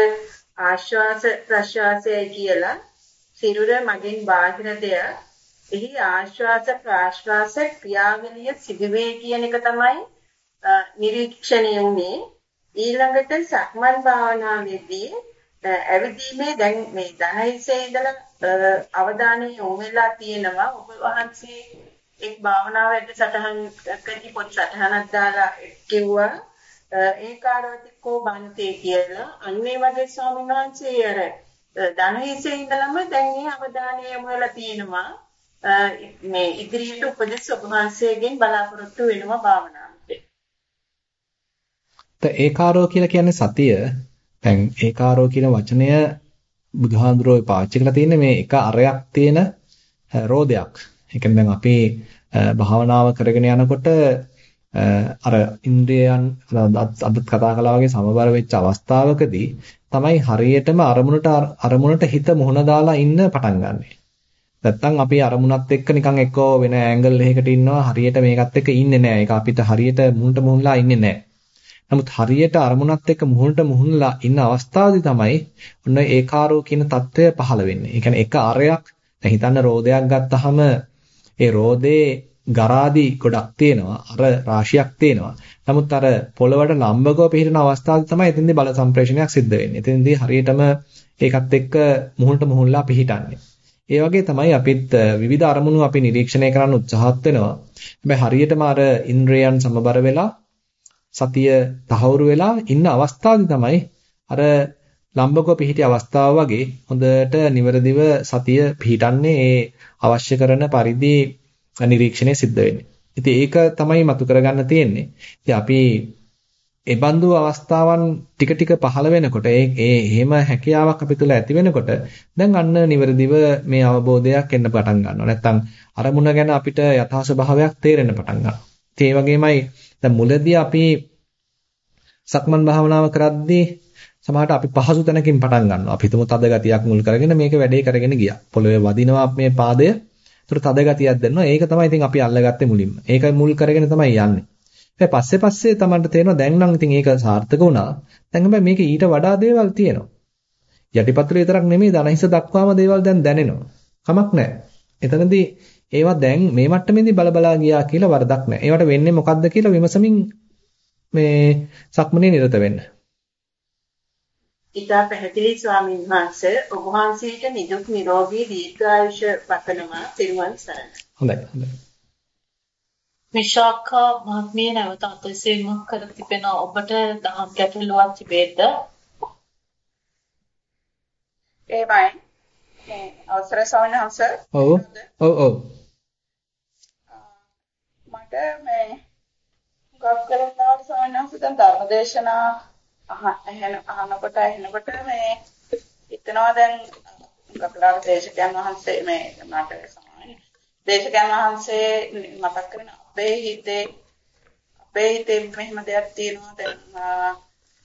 ආශ්වාස ප්‍රශ්වාසයයි කියලා. සිරුර මගෙන් බාහිර දෙයක් එහි ආශ්වාස ප්‍රාශ්වාස ක්‍රියාවලිය සිදුවේ කියන එක තමයි නිරීක්ෂණය වුනේ. ඊළඟට සක්මන් භාවනාවේදී ඇවිදීමේ දැන් මේ ධනයිසේ ඉඳලා අවධානය යොමු වෙලා තියෙනවා. ඔබ වහන්සේ එක් භාවනා වැඩසටහනකදී පොත් සටහනක් දාලා කිව්වා ඒකාරවතිකෝ බන්තේ කියලා අන්නේ වගේ ස්වාමීන් වහන්සේ අර ධනහිසේ ඉඳලම දැන් මේ අවධානය යොමු වෙලා තියෙනවා මේ ඉදිරියට උපදෙස් ඔබ වහන්සේගෙන් බලාපොරොත්තු වෙනවා භාවනාවට. ඒකාරෝ කියලා කියන්නේ සතිය. දැන් ඒකාරෝ කියන වචනය බුදුහාඳුරෝ පාවිච්චි කරලා තියෙන්නේ මේ එක අරයක් තියෙන රෝදයක්. ඒ කියන්නේ දැන් අපේ භාවනාව කරගෙන යනකොට අර ඉන්ද්‍රියයන් අද කතා කළා වගේ සමබර වෙච්ච අවස්ථාවකදී තමයි හරියටම අරමුණට අරමුණට හිත මුහුණ දාලා ඉන්න පටන් ගන්නෙ. නැත්තම් අපි අරමුණත් එක්ක නිකන් එක්කෝ වෙන ඇන්ගල් එකකට ඉන්නවා හරියට මේකත් එක්ක ඉන්නේ නැහැ. ඒක අපිට හරියට මුහුණට මුහුණලා ඉන්නේ නැහැ. නමුත් හරියට අරමුණත් එක්ක මුහුණට මුහුණලා ඉන්න අවස්ථාවේදී තමයි ඔන්න ඒකාරෝ කියන தত্ত্বය පහළ වෙන්නේ. ඒ කියන්නේ එක අරයක් දැන් හිතන්න රෝදයක් ගත්තාම ඒ රෝදේ ගරාදි ගොඩක් තියෙනවා. අර රාශියක් තියෙනවා. නමුත් අර පොළවට ලම්බකව පිහිටන අවස්ථාවේ තමයි එතෙන්දී බල සම්ප්‍රේෂණයක් සිද්ධ වෙන්නේ. එතෙන්දී හරියටම ඒකත් එක්ක මුහුණට මුහුණලා පිහිටන්නේ. ඒ වගේ තමයි අපිත් විවිධ අරමුණු අපි නිරීක්ෂණය කරන්න උත්සාහත් වෙනවා. හැබැයි හරියටම අර ඉන්ද්‍රයන් සමබර වෙලා සතිය තහවුරු වෙලා ඉන්න අවස්ථාවේ තමයි අර ලම්බකව පිහිටි අවස්ථාව වගේ හොඳට නිවරදිව සතිය පිහිටන්නේ ඒ අවශ්‍ය කරන පරිදි නිරීක්ෂණය සිද්ධ වෙන්නේ. ඉතින් ඒක තමයි මතු කරගන්න තියෙන්නේ. ඉතින් අපි ඒ බඳු අවස්ථාවන් ටික ටික පහළ වෙනකොට ඒ ඒ එහෙම හැකියාවක් අපි තුල ඇති වෙනකොට දැන් අන්න නිවරදිව මේ අවබෝධයක් එන්න පටන් ගන්නවා. නැත්තම් අරමුණ ගැන අපිට යථා ස්වභාවයක් තේරෙන්න පටන් ගන්නවා. ඒ වගේමයි දැන් මුලදී අපි සක්මන් භාවනාව කරද්දී සමහරට අපි පහසු තැනකින් පටන් ගන්නවා. අපි හිතමු තද ගතියක් මුල් කරගෙන මේක වැඩේ කරගෙන ගියා. පොළවේ වදිනවා මේ පාදය. ඒතර තද ගතියක් දැනෙනවා. ඒක තමයි ඉතින් අපි අල්ලගත්තේ මුලින්ම. ඒක මුල් කරගෙන තමයි යන්නේ. ඊට පස්සේ පස්සේ තමයි තේරෙනවා දැන් නම් ඉතින් ඒක සාර්ථක වුණා. දැන් හැබැයි මේක ඊට වඩා දේවල් තියෙනවා. යටිපතුල විතරක් නෙමෙයි දණහිස දක්වාම දේවල් දැන් දැනෙනවා. කමක් නැහැ. එතනදී ඒවා දැන් මේ මට්ටමේදී බලබලා ගියා කියලා වරදක් නැහැ. ඒවට වෙන්නේ මොකද්ද කියලා විමසමින් මේ සක්මනේ නිරත වෙන්න. ඉතා පැහැදිලි ස්වාමීන් වහන්සේ ඔබ වහන්සේට නිදුක් නිරෝගී දීර්ඝායුෂ පතනවා පිරුවන් සරණයි. හොඳයි හොඳයි. විශාඛා මහත්මිය නැවත අතසීමක් කර තිබෙන ඔබට දහම් ගැටලුවක් තිබේද? ඒමයි. මේ අවසර ස්වාමීන් වහන්සේ. ඔව්. ඔව් ඔව්. මට මේ ගොඩක් කරනවා ස්වාමීන් වහන්සේ දැන් ධර්මදේශනා අහන අහනකොට ඇහෙනකොට මේ හිතනවා දැන් ගොඩක් දේශකයන් වහන්සේ මේ මට සමාන දේශකයන් වහන්සේ මතක් කරන අපේ හිතේ අපේ හිතේ මෙහෙම දෙයක් තියෙනවා දැන්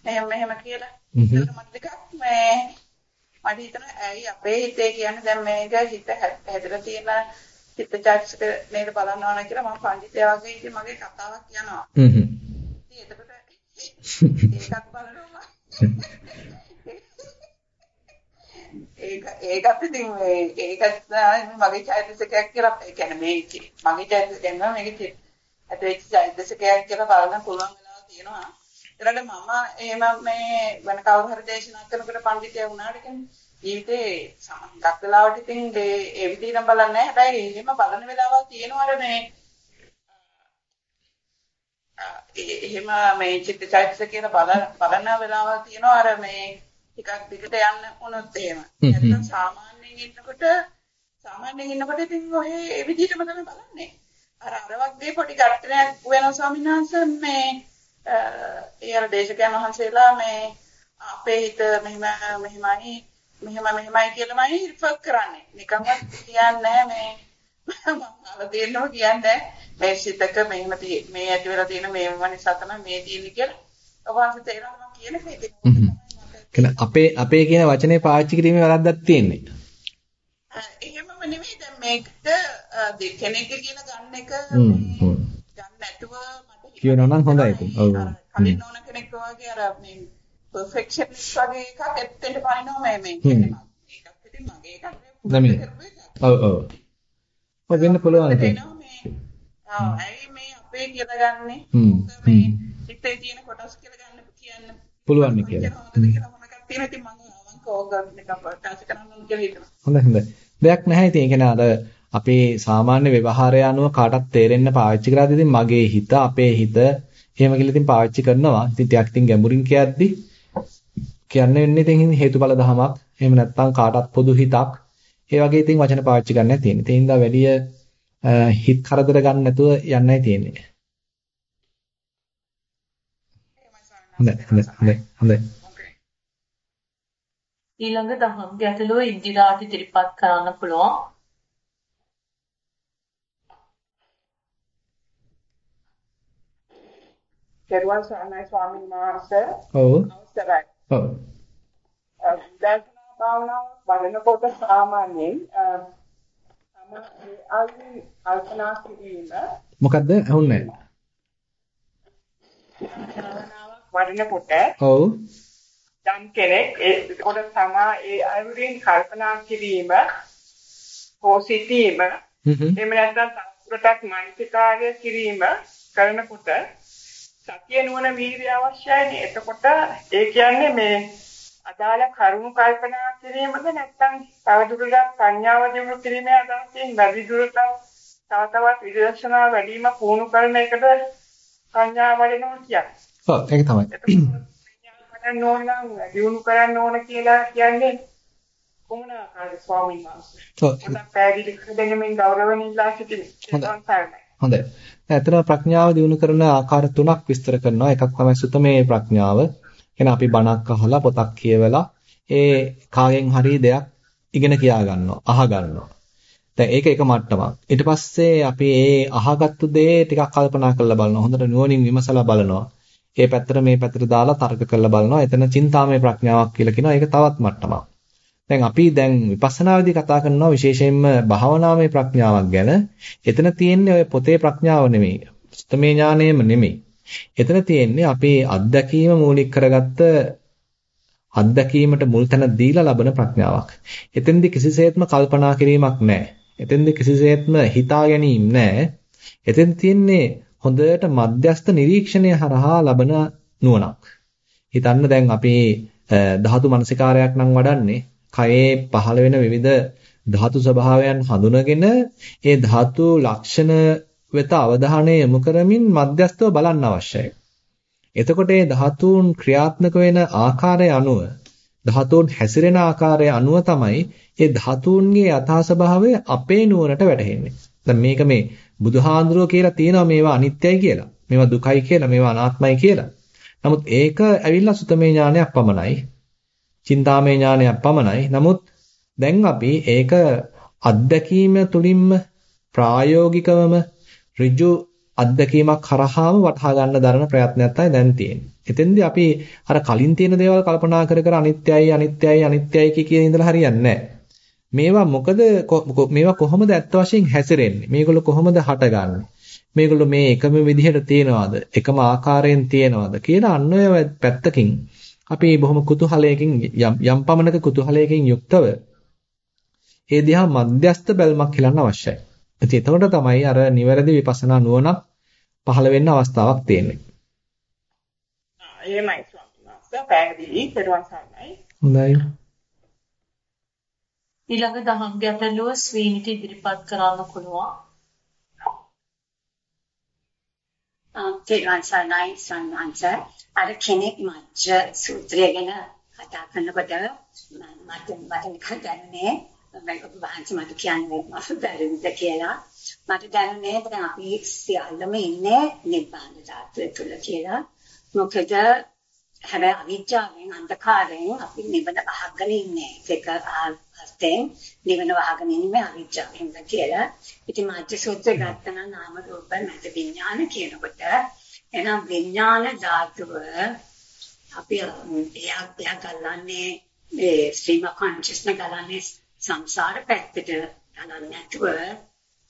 මෙහෙම මෙහෙම කියලා ඒක මට ටිකක් මේ මට හිතෙනවා ඇයි අපේ හිතේ කියන්නේ දැන් මේක හිත හැදලා තියෙන චිත්තචෛතසික නේද බලන්න ඕන කියලා මම පඬිතයා වගේ ඉතින් මගේ කතාවක් කියනවා. හ්ම් හ්ම්. ඉතින් එතකොට ඒකත් බලනවා. ඒක ඒකත් ඉතින් ඒකත් මගේ චෛතසිකයක් කියලා ඒ කියන්නේ මේ මගේ චෛතසිකයක් නෙවෙයි මේක ඇතුලේ චෛතසිකයක් කියලා බලන්න පුළුවන් වෙලාව තියෙනවා. ඒතරට මම එහෙම මේ වෙන කවුරු හරි දේශනා කරනකොට පඬිතයා වුණාට කියන්නේ ජීවිතේ සමහරක් වෙලාවට ඉතින් ඒ විදිහට බලන්නේ නැහැ. හැබැයි එහෙම බලන වෙලාවල් තියෙනවර මේ එහෙම මේ චිත්තචෛතසික කියන බලන බලන වෙලාවල් තියෙනවා අර මේ ටිකක් දිගට යන්න වුණොත් එහෙම. නැත්නම් සාමාන්‍යයෙන් ඉන්නකොට සාමාන්‍යයෙන් ඉන්නකොට ඉතින් ඔය ඒ විදිහටම තමයි බලන්නේ. අර අර වගේ පොඩි ගැටයක් වෙනවා ස්වාමීන් වහන්සේ මේ ඒ අර දේශකයන් වහන්සේලා මේ අපේ හිත මෙහෙම මෙහෙමයි මෙහෙම මෙහෙමයි කියලාමයි රිෆර් කරන්නේ. නිකන්වත් කියන්නේ මේ මම අර දෙන්නෝ කියන්නේ මේ සිතක මෙහෙම මේ ඇති වෙලා තියෙන මේව නිසා තමයි මේ තියෙන්නේ කියලා. ඔබ වහන්සේ තේරෙනවා මම කියන එක. අපේ අපේ කියන වචනේ පාවිච්චි කිරීමේ වැරද්දක් තියෙන්නේ. එහෙමම නෙමෙයි දැන් මේකට කෙනෙක් කියන ගන්න එක ගන්න නැතුව මට කියනවා නම් හොඳයි. ඔව්. කලින් ඕන කෙනෙක් වගේ අර මේ පර්ෆෙක්ෂනිස්ට් වගේ එකක් ඇත්තට පනිනවා මේ මේ කියන්නේ ඒකත් ඉතින් මගේ එකක් නෙමෙයි. ඔව් ඔව්. ඔය වෙන්න පුළුවන් ඉතින්. ආ ඇයි මේ අපේ කියලා ගන්නෙ? මේ හිතේ තියෙන කොටස් කියලා ගන්න කියන්න පුළුවන් කියලා. තියෙන ඉතින් මම අවංක ඕගන් එක ප්‍රකාශ කරන්න කියලා හිතනවා. හොඳයි හොඳයි. දෙයක් නැහැ ඉතින් ඒ කියන්නේ අර අපේ සාමාන්‍ය ව්‍යවහාරය අනුව කාටත් තේරෙන්න පාවිච්චි කරද්දී ඉතින් මගේ හිත අපේ හිත එහෙම කියලා ඉතින් පාවිච්චි කරනවා. ඉතින් ටිකක් ඉතින් ගැඹුරින් කියද්දි කියන්න වෙන්නේ ඉතින් හේතුඵල ධමයක්. එහෙම නැත්නම් කාටත් පොදු හිතක්. ඒ වගේ ඉතින් වචන පාවිච්චි කරන්නයි තියෙන්නේ. ඒ හින්දා වැඩි හිත කරදර ගන්න නැතුව යන්නයි තියෙන්නේ. හොඳයි හොඳයි හොඳයි. ඊළඟ දහම් ගැටලුව ඉන්දිරාට ඉදිරිපත් කරන්න පුළුවන්. කෙරුවන් සරණයි ස්වාමීන් වහන්සේ. ඔව්. අවසරයි. ඔව්. දර්ශනා භාවනාව බලනකොට සාමාන්‍යයෙන් ආදි කල්පනා කිරීම මොකද්ද? අහුන්නේ වඩනකොට ඔව්. යම් කෙනෙක් ඒකට තමා ඒ අයුරින් කල්පනා කිරීම හෝ සිටීම එහෙම නැත්නම් සංස්කෘතක් මානසිකාර්ය කිරීම කරනකොට සතිය නුවණ වීර්ය අවශ්‍යයිනේ. එතකොට ඒ කියන්නේ මේ අදාළ කරුණු කල්පනා කිරීමද නැත්නම් තවදුරටත් සංඥාව දියුණු කිරීමේ අදහසින් වැඩි දුරටත් තව තවත් විදර්ශනා වැඩිම පුහුණු කරන එකට සංඥා වඩනවා කියන්නේ. ඔව් ඒක තමයි. කරන්න ඕන නම් දියුණු කරන්න ඕන කියලා කියන්නේ කොමුණ ආකාරයේ ස්වාමීන් වහන්සේ. ඔව්. පැහැදිලි කර දෙන්නමින් ගෞරවණීයලා සිටින්නේ. හොඳයි. ඇත්තටම ප්‍රඥාව දිනු කරන ආකාර තුනක් විස්තර කරනවා. එකක් තමයි සුතමේ ප්‍රඥාව. කියන්නේ අපි බණක් අහලා පොතක් කියවලා ඒ කාගෙන් හරි දෙයක් ඉගෙන කියා ගන්නවා, අහ ගන්නවා. දැන් ඒක එක මට්ටමක්. ඊට පස්සේ අපි ඒ අහගත්තු දේ ටිකක් කල්පනා කරලා බලනවා. හොඳට නුවණින් විමසලා බලනවා. ඒ පැත්තට මේ පැත්තට දාලා තර්ක කරලා බලනවා. එතන චින්තාමය ප්‍රඥාවක් කියලා කියනවා. ඒක තවත් මට්ටමක්. දැන් අපි දැන් විපස්සනාවේදී කතා කරනවා විශේෂයෙන්ම භාවනාමය ප්‍රඥාවක් ගැන. එතන තියෙන්නේ ඔය පොතේ ප්‍රඥාව නෙමෙයි. සුත්තමේ ඥානයම නෙමෙයි. එතන තියෙන්නේ අපේ අත්දැකීම මූලික කරගත්ත අත්දැකීමට මුල් තැන දීලා ලබන ප්‍රඥාවක්. එතෙන්දි කිසිසේත්ම කල්පනා කිරීමක් නැහැ. එතෙන්දි කිසිසේත්ම හිතා ගැනීම නැහැ. එතෙන් තියෙන්නේ හොඳට මධ්‍යස්ත නිරීක්ෂණය හරහා ලබන නුවණක්. හිතන්න දැන් අපි ධාතු මනසිකාරයක් නම් වඩන්නේ කයේ පහළ වෙන විවිධ ධාතු ස්වභාවයන් හඳුනගෙන ඒ ධාතු ලක්ෂණ වෙත අවධානය යොමු කරමින් මධ්‍යස්තව බලන්න අවශ්‍යයි. එතකොට මේ ධාතුන් ක්‍රියාත්මක වෙන ආකාරය අනුව ධාතුන් හැසිරෙන ආකාරය අනුව තමයි මේ ධාතුන්ගේ යථා ස්වභාවය අපේ නුවණට වැටහෙන්නේ. දැන් මේක මේ බුදුහාඳුරෝ කියලා තියෙනවා මේවා අනිත්‍යයි කියලා. මේවා දුකයි කියලා, මේවා අනාත්මයි කියලා. නමුත් ඒක ඇවිල්ලා සුතමේ ඥානයක් පමණයි. චින්තාමේ ඥානයක් පමණයි. නමුත් දැන් අපි ඒක අත්දැකීම තුලින්ම ප්‍රායෝගිකවම ඍජු අත්දැකීමක් කරාම වටහා ගන්න දරන ප්‍රයත්නයක් තමයි දැන් තියෙන්නේ. එතෙන්දී අපි අර කලින් තියෙන දේවල් කල්පනා කර කර අනිත්‍යයි අනිත්‍යයි අනිත්‍යයි කිය කිය ඉඳලා හරියන්නේ නැහැ. මේවා මොකද මේවා කොහොමද ඇත්ත වශයෙන් හැසිරෙන්නේ? මේගොල්ලෝ කොහොමද හටගන්නේ? මේගොල්ලෝ මේ එකම විදිහට තියනවාද? එකම ආකාරයෙන් තියනවාද කියලා අන්න ඔය පැත්තකින් අපි බොහොම කුතුහලයකින් යම් පමණක කුතුහලයකින් යුක්තව ඒ දිහා මධ්‍යස්ත බැල්මක් හෙලන්න අවශ්‍යයි. ඉතින් එතකොට තමයි අර නිවැරදි විපස්සනා නුවණක් පහළ වෙන්න අවස්ථාවක් තියෙන්නේ. එහෙමයි ස්වාමීන් පැහැදිලි පෙරවන් සරණයි. හොඳයි. ඊළඟ දහම් ගැටලුව ස්වීනිට ඉදිරිපත් කරන්න පුළුවන්. පෙරවන් සරණයි සම්මාංශ අර කෙනෙක් මජ්ජ සූත්‍රය ගැන කතා කරනකොට මට මට නිකන් දැනුනේ ඔබ වහන්සේ මට කියන්නේ මම බැරිද කියලා. මට දැනුනේ දැන් අපි සියල්ලම ඉන්නේ නිබ්බාන ධාතුව තුල කියලා. මොකද හැබැයි අවිද්‍යාවෙන් අන්ධකාරයෙන් අපි නිවන වහගෙන ඉන්නේ. ඒක අර්ථයෙන් නිවන වහගෙන ඉන්නේ අවිද්‍යාවෙන් කියලා. ඉතින් මාත්‍ය සූත්‍රය ගත්තනම් නාම රූප නැත විඥාන කියනකොට එහෙනම් විඥාන ධාතුව අපි එයා එයා ගලන්නේ ඒ ස්ට්‍රීම් ඔෆ් කොන්ෂස්නස් ගලන්නේ සංසාර පැත්තට ගලන්නේ නැතුව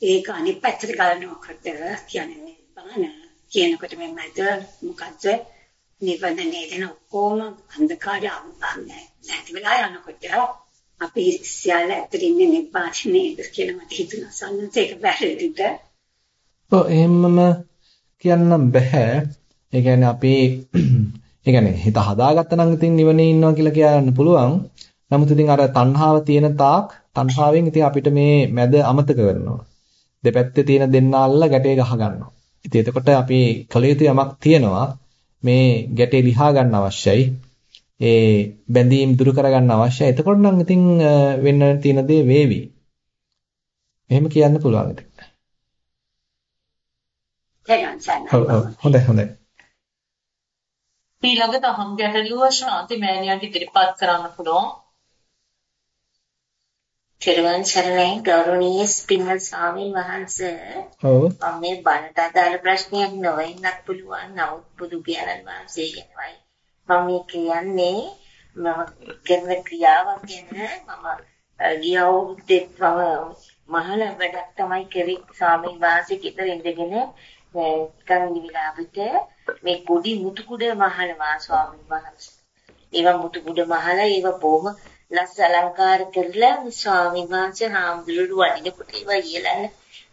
ඒක අනිත් පැත්තට ගලනකොට කියන්නේ නිබ්බාන කියනකොට මේ මැද මොකද්ද? නිවන නේදන ඔක්කොම අන්ධකාරය අම්බන්නේ. නැති වෙලා යනකොට අපි සියල්ල ඇතුළේ ඉන්නේ නිබ්බාන නේද කියලා මට හිතුණා. සම්මත ඒක වැරදිද? ඔව් එහෙමම කියන්න බෑ ඒ කියන්නේ අපි ඒ කියන්නේ හිත හදාගත්තා නම් ඉතින් නිවනේ ඉන්නවා කියලා කියන්න පුළුවන්. නමුත් ඉතින් අර තණ්හාව තියෙන තාක් තණ්හාවෙන් ඉතින් අපිට මේ මැද අමතක කරනවා. දෙපැත්තේ තියෙන දෙන්නා අල්ල ගැටේ ගහ ගන්නවා. ඉතින් එතකොට අපි කල යුතු යමක් තියෙනවා. මේ ගැටේ ලිහා ගන්න අවශ්‍යයි. ඒ බැඳීම් දුරු කර ගන්න අවශ්‍යයි. එතකොට නම් ඉතින් වෙන්න තියෙන දේ වේවි. එහෙම කියන්න පුළුවන් ඉතින්. හොඳයි හොඳයි. ඊළඟ දහම් ගැටලුව ශාන්ති මෑණියන්ට ඉදිරිපත් කරන්න පුළුවන්. චිරවන් සරණයි ගෞරවනීය ස්පින්නල් ස්වාමීන් වහන්සේ. ඔව්. මම මේ බණට අදාළ ප්‍රශ්නයක් නොවෙන්නත් පුළුවන්. නමුත් බුදු පියාණන් වහන්සේ ගැනයි. මම මේ කියන්නේ මම කරන ක්‍රියාවක් ගැන මම ගිය අවුරුද්දේ මම මහල වැඩක් තමයි කරේ ස්වාමීන් වහන්සේ කිතර ඉඳගෙන නිකන් නිවිලාවිට මේ කුඩි මුතු කුඩ මහලවා ස්වාමීන් වහන්සේ. ඒවා මුතු කුඩ මහලා ඒවා බොහොම ලස් අලංකාර කරලා ස්වාමීන් වහන්සේ හාමුදුරුවෝ වඩිනකොට ඒවා ඊළඟ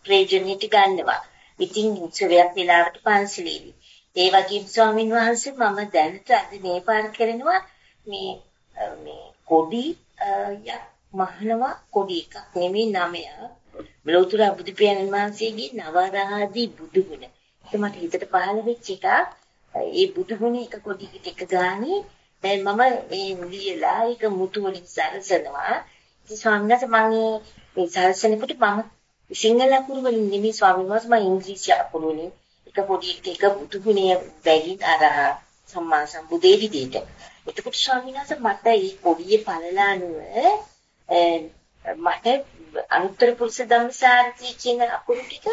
ප්‍රයෝජනෙට ගන්නවා. ඉතින් ඉස්සරයක් වෙලාවට පන්සලේදී. ඒ වගේම ස්වාමීන් වහන්සේ මම දැනට අද මේ පාර කරනවා මේ මේ කොඩි යක් මහනවා කොඩි එකක් නෙමෙයි නමය. ලෝතුර බුදු පියාණන් වහන්සේගේ නවරාදී බුදු ගුණ. ඒක මට හිතට පහළ වෙච්ච එකක්. ඒ බුදු ගුණ එක කොඩි එක ගානේ දැන් මම මේ ලියලා ඒක මුතු වලින් සරසනවා. ඉතින් ස්වාමීන් වහන්සේ මම මේ සරසනකොට මම සිංහල අකුරු වලින් නෙමෙයි ස්වාමීන් වහන්සේ මම ඉංග්‍රීසි අකුරු වලින් එක පොඩි එක බුදු ගුණය බැගින් අර සම්මා සම්බුදේ විදිහට. එතකොට ස්වාමීන් වහන්සේ මට මේ පොඩියේ පළලානුව මට අනුත්තර පුරුෂ ධම්මසාරති කියන අකුරු ටික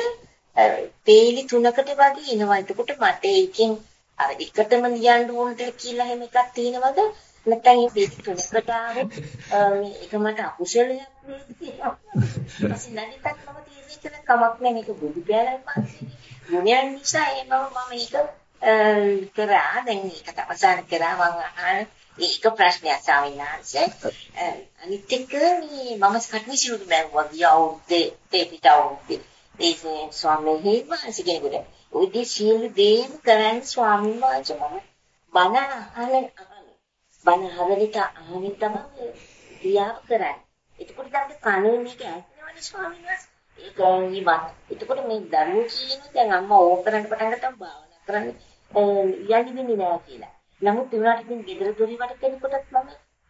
පේලි තුනකට වගේ එනවා. එතකොට මට ඒකෙන් අර එකටම ලියන්න ඕනද කියලා එහෙම එකක් තියෙනවද? නැත්නම් මේ පිටි තුනකට ආවොත් මේ එක මට අකුසලයක් නේද කියලා. ඊපස්සේ නැගිටත් මම තීරණය කළ කමක් නැහැ මේක බුදු බැලන් පස්සේ. මොනියන් නිසා ඒ බව මම ඒක කරා දැන් ඒකට අවසන් කරා මම අහන ඒක ප්‍රශ්නයක් ස්වාමීන් වහන්සේ. අනිත් එක මේ මම සත්විසිරුදු බැලුවා ගිය අවුරුද්දේ ඒ පිට අවුරුද්දේ. ඒ ස්වාමීන් වහන්සේ කෙනෙකුට උදේ සියලු දේම කරන්නේ ස්වාමීන් වහන්සේ මම බණ අහන අහන බණ හරලිට අහමින් තමයි ක්‍රියාව කරන්නේ. එතකොට දැන් කණේ මේක ඇහෙනවනේ ස්වාමීන් වහන්සේ. ඒක නිවත්. එතකොට මේ දරුවෝ කියනවා දැන් අම්මා ඕක කරන්න පටන් ගත්තම භාවනා කරන්න යන්නේ වෙන්නේ නැහැ කියලා. නමුත් ඒ වුණාට ඉතින් ගෙදර දොරි වට කෙනෙකුටත්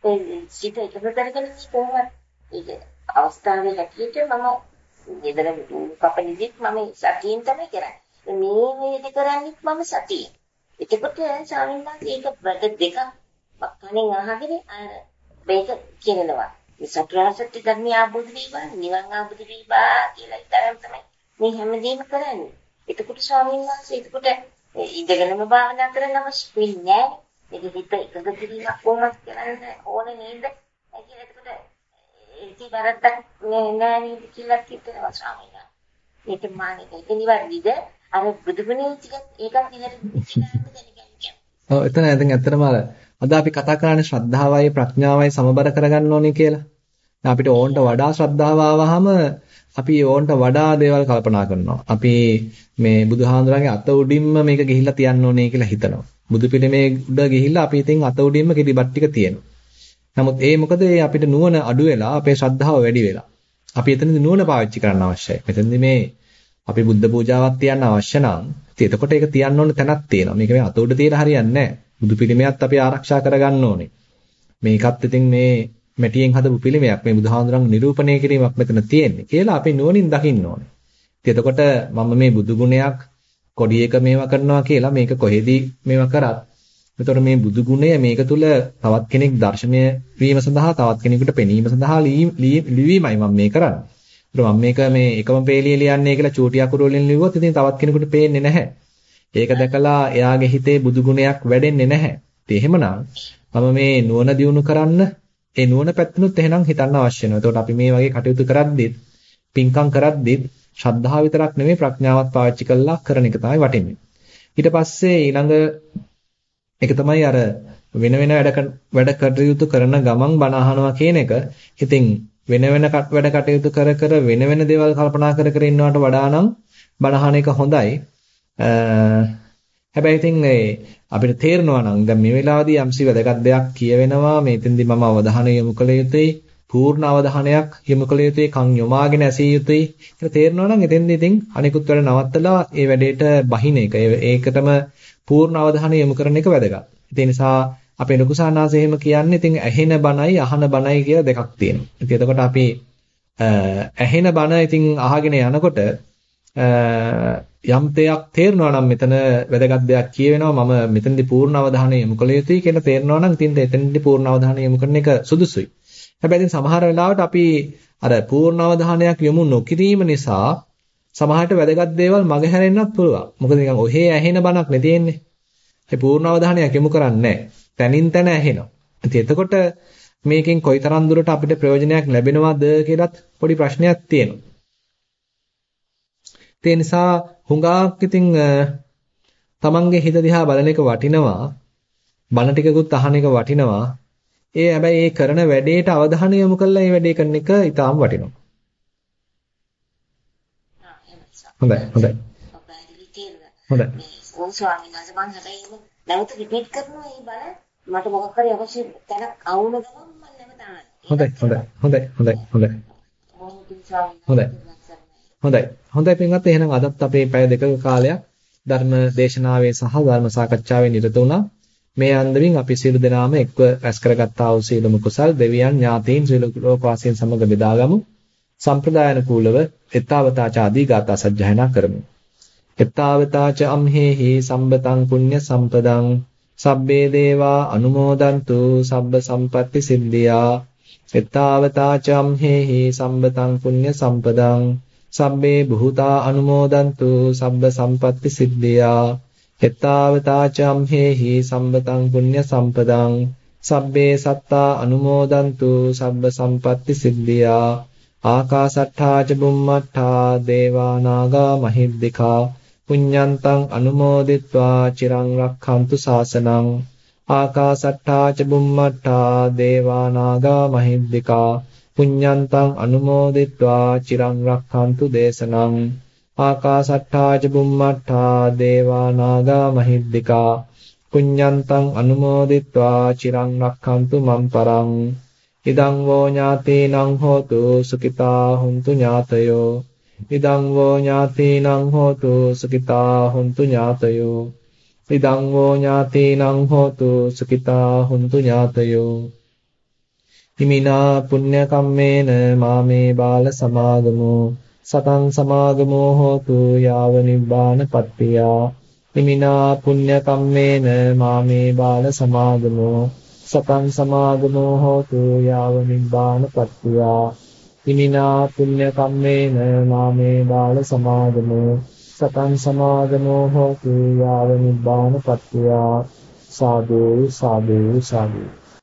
මම සිත එකතු කරගෙන කොහොමද ඒක අවස්ථාවේ හැටියට මම ගෙදර කපනිදිත් මම සතියෙන් තමයි කරන්නේ. මේ වේද කරන්නේ මම සතියෙන්. එතකොට ස්වාමීන් වහන්සේ ඒක වැඩ දෙකක් කණෙන් අහගෙන අර මේක කියනවා. මේ සතරාසත්‍ය ධර්මය ආબોධ වේවා නිවන් ආબોධ වේවා කියලා ඉතරම් තමයි මේ හැමදේම කරන්නේ. එතකොට ස්වාමීන් වහන්සේ එතකොට ඉඳගෙනම භාවනා කරන්න අවශ්‍ය වෙන්නේ නැහැ. ඒක හිත එකඟ කිරීමක් කොහොමද කරන්න ඕන නේද? ඒක එතකොට ඒක වැරද්දක් නෑ නේද කියලා හිතනවා ස්වාමීන් වහන්සේ. ඒක මානේ ඒක නිවැරදිද? අර බුදුගුණේ ටික ඒකත් නිවැරදිද කියලා ඔව් එතන දැන් ඇත්තටම අර අද අපි කතා කරන්නේ ශ්‍රද්ධාවයි ප්‍රඥාවයි සමබර කරගන්න ඕනේ කියලා. අපිට ඕන්ට වඩා ශ්‍රද්ධාව ආවහම අපි ඕන්ට වඩා දේවල් කල්පනා කරනවා. අපි මේ බුදුහාඳුරන්ගේ අත උඩින්ම මේක ගිහිල්ලා තියන්න ඕනේ කියලා හිතනවා. බුදු පිළිමේ උඩ ගිහිල්ලා අපි ඉතින් අත උඩින්ම කිරිබත් ටික තියෙනවා. නමුත් ඒ මොකද අපිට නුවණ අඩු වෙලා අපේ ශ්‍රද්ධාව වැඩි වෙලා. අපි එතනදී නුවණ පාවිච්චි කරන්න අවශ්‍යයි. මෙතනදී මේ අපි බුද්ධ පූජාවක් තියන්න අවශ්‍ය නම් ඉතින් එතකොට ඒක තියන්න ඕන තැනක් තියෙනවා. මේක මේ අත උඩ තියලා හරියන්නේ නැහැ. බුදු පිළිමයත් අපි ආරක්ෂා කරගන්න ඕනේ. මේකත් ඉතින් මේ මැටියෙන් හදපු පිළිමයක්. මේ බුදුහාඳුරන් නිරූපණය කිරීමක් මෙතන තියෙන්නේ කියලා අපි නුවණින් දකින්න ඕනේ. ඉතින් එතකොට මම මේ බුදු ගුණයක් කොඩි එක මේවා කරනවා කියලා මේක කොහෙදී මේවා කරත් එතකොට මේ බුදු ගුණය මේක තුල තවත් කෙනෙක් දර්ශනය වීම සඳහා තවත් කෙනෙකුට පෙනීම සඳහා ලිවීමයි මම මේ කරන්නේ. ඒත් මම මේක මේ එකම පේලිය ලියන්නේ කියලා චූටි අකුරු වලින් ලිව්වොත් ඉතින් තවත් කෙනෙකුට පේන්නේ නැහැ. ඒක දැකලා එයාගේ හිතේ බුදු ගුණයක් වැඩෙන්නේ නැහැ. ඉතින් එහෙමනම් මම මේ නුවණ දියුණු කරන්න ඒ නුවණ පැත්තනොත් එහෙනම් හිතන්න අවශ්‍ය වෙනවා. එතකොට අපි මේ වගේ කටයුතු කරද්දිත් පින්කම් කරද්දිත් ශ්‍රද්ධාව විතරක් නෙමෙයි ප්‍රඥාවත් පාවිච්චි කරලා කරන එක තමයි වටින්නේ. ඊට පස්සේ ඊළඟ එක තමයි අර වෙන වෙන වැඩ වැඩ කටයුතු කරන ගමන් බණ අහනවා කියන එක. ඉතින් වෙන වෙන වැඩ කටයුතු කර කර වෙන වෙන දේවල් කල්පනා කර කර ඉන්නවට වඩා නම් බණ අහන එක හොඳයි. හැබැයි ඉතින් අපිට තේරෙනවා නම් දැන් මේ වෙලාවේදී යම්සි වැදගත් දෙයක් කියවෙනවා. මේතෙන්දී මම අවධානය යොමු කළ යුතුයි. පූර්ණ අවධානයක් යොමු කළ යුතුයි. කන් යොමාගෙන ඇසිය යුතුයි. කියලා තේරෙනවා නම් එතෙන්දී ඉතින් අනිකුත් වැඩ නවත්තලා ඒ වැඩේට බහින එක. ඒකටම පූර්ණ අවධානය යොමු කරන එක වැදගත්. ඒ නිසා අපේ ලොකුසානාසේ එහෙම කියන්නේ ඉතින් ඇහෙන බණයි අහන බණයි කියලා දෙකක් තියෙනවා. ඉතින් එතකොට අපි ඇහෙන බණ ඉතින් අහගෙන යනකොට යම් දෙයක් තේරෙනවා නම් මෙතන වැදගත් දෙයක් කියවෙනවා මම මෙතනදී පූර්ණ අවධානය යොමු කළ යුතුයි කියලා තේරෙනවා නම් ඉතින් එතනදී පූර්ණ අවධානය යොමු කරන එක සුදුසුයි. හැබැයි ඉතින් සමහර වෙලාවට අපි අර පූර්ණ අවධානයක් යොමු නොකිරීම නිසා සමහරට වැදගත් දේවල් මගහැරෙන්නත් පුළුවන්. මොකද නිකන් ඔහේ ඇහෙන බණක් නේ තියෙන්නේ. ඒ පූර්ණ අවධානයක් යොමු කරන්නේ නැහැ. තනින් තන ඇහෙනවා. ඉතින් එතකොට මේකෙන් කොයිතරම් දුරට අපිට ප්‍රයෝජනයක් ලැබෙනවද කියලාත් පොඩි ප්‍රශ්නයක් තියෙනවා. ඒ නිසා හුඟක් ඉතින් තමන්ගේ හිත දිහා බලන එක වටිනවා. බණ ටිකකුත් අහන එක වටිනවා. ඒ හැබැයි ඒ කරන වැඩේට අවධානය යොමු කරලා මේ වැඩේ කරන එක ඊටාම් වටිනවා. හොඳයි හොඳයි. හොඳයි. ඕම් ස්වාමීන් වහන්සේ මම හැබැයි නැවත රිපීට් කරනවා මේ බල මට මොකක් හරි අවශ්‍ය තැනක් අවුන ගමන් මම නැවත ආනවා. හොඳයි හොඳයි හොඳයි හොඳයි හොඳයි. හොඳයි. හොඳයි. හොඳයි පින්වත් එහෙනම් අදත් අපේ පැය දෙකක කාලයක් ධර්ම දේශනාවේ සහ ධර්ම සාකච්ඡාවේ නිරත වුණා. මේ අන්දමින් අපි සියලු දෙනාම එක්ව රැස් කරගත්තා වූ සීලම කුසල් දෙවියන් ඥාතීන් සියලු ලෝකවාසීන් සමග බෙදාගමු. සම්ප්‍රදායන කූලව එත්තාවතාච ආදී ගාථා සජ්ජායනා කරමු. එත්තාවතාච අම්හෙහි සම්බතං පුඤ්ඤ සම්පදං සබ්බේ දේවා අනුමෝදන්තු සබ්බ සම්පatti සිද්ධියා. එත්තාවතාච අම්හෙහි සම්බතං පුඤ්ඤ සම්පදං. සබ්බේ බුතා අනුමෝදන්තු සබ්බ සම්පatti සිද්ධියා. එත්තාවතාචම් හේහි සම්බතං පුඤ්ඤ සම්පදං. සබ්බේ සත්තා අනුමෝදන්තු සබ්බ සම්පatti සිද්ධියා. ආකාසට්ඨා ච බුම්මට්ඨා දේවා නාග මහිද්దికා. පුඤ්ඤන්තං අනුමෝදිත්වා චිරං රක්ඛන්තු සාසනං ආකාසට්ටා ච බුම්මට්ටා දේවා නාග මහිද්దికා පුඤ්ඤන්තං අනුමෝදිත්වා චිරං රක්ඛන්තු දේශනං ආකාසට්ටා ච බුම්මට්ටා දේවා නාග මහිද්దికා පුඤ්ඤන්තං අනුමෝදිත්වා චිරං රක්ඛන්තු මම් පරං ඉදං වෝ ඥාතේනං හෝතු සුඛිතා හුන්තු ඥාතයෝ ඉදං වෝ ඥාතීනං හෝතු සුඛිතා හුන්තු ඥාතයෝ. ඉදං වෝ ඥාතීනං හෝතු සුඛිතා හුන්තු ඥාතයෝ. හිමිනා පුඤ්ඤ කම්මේන මාමේ බාල සමාගමෝ. සතං සමාගමෝ හෝතු යාව නිබ්බාන පත්තියා. හිමිනා පුඤ්ඤ කම්මේන මාමේ බාල සමාගමෝ. සතං සමාගමෝ හෝතු යාව නිබ්බාන පත්තියා. හිමිනා පුඤ්ඤ කම්මේන මාමේ බාල සමාගමෝ සතං සමාගමෝ හෝතු යාව නිබ්බාන පත්තියා සාදු සාදු සාදු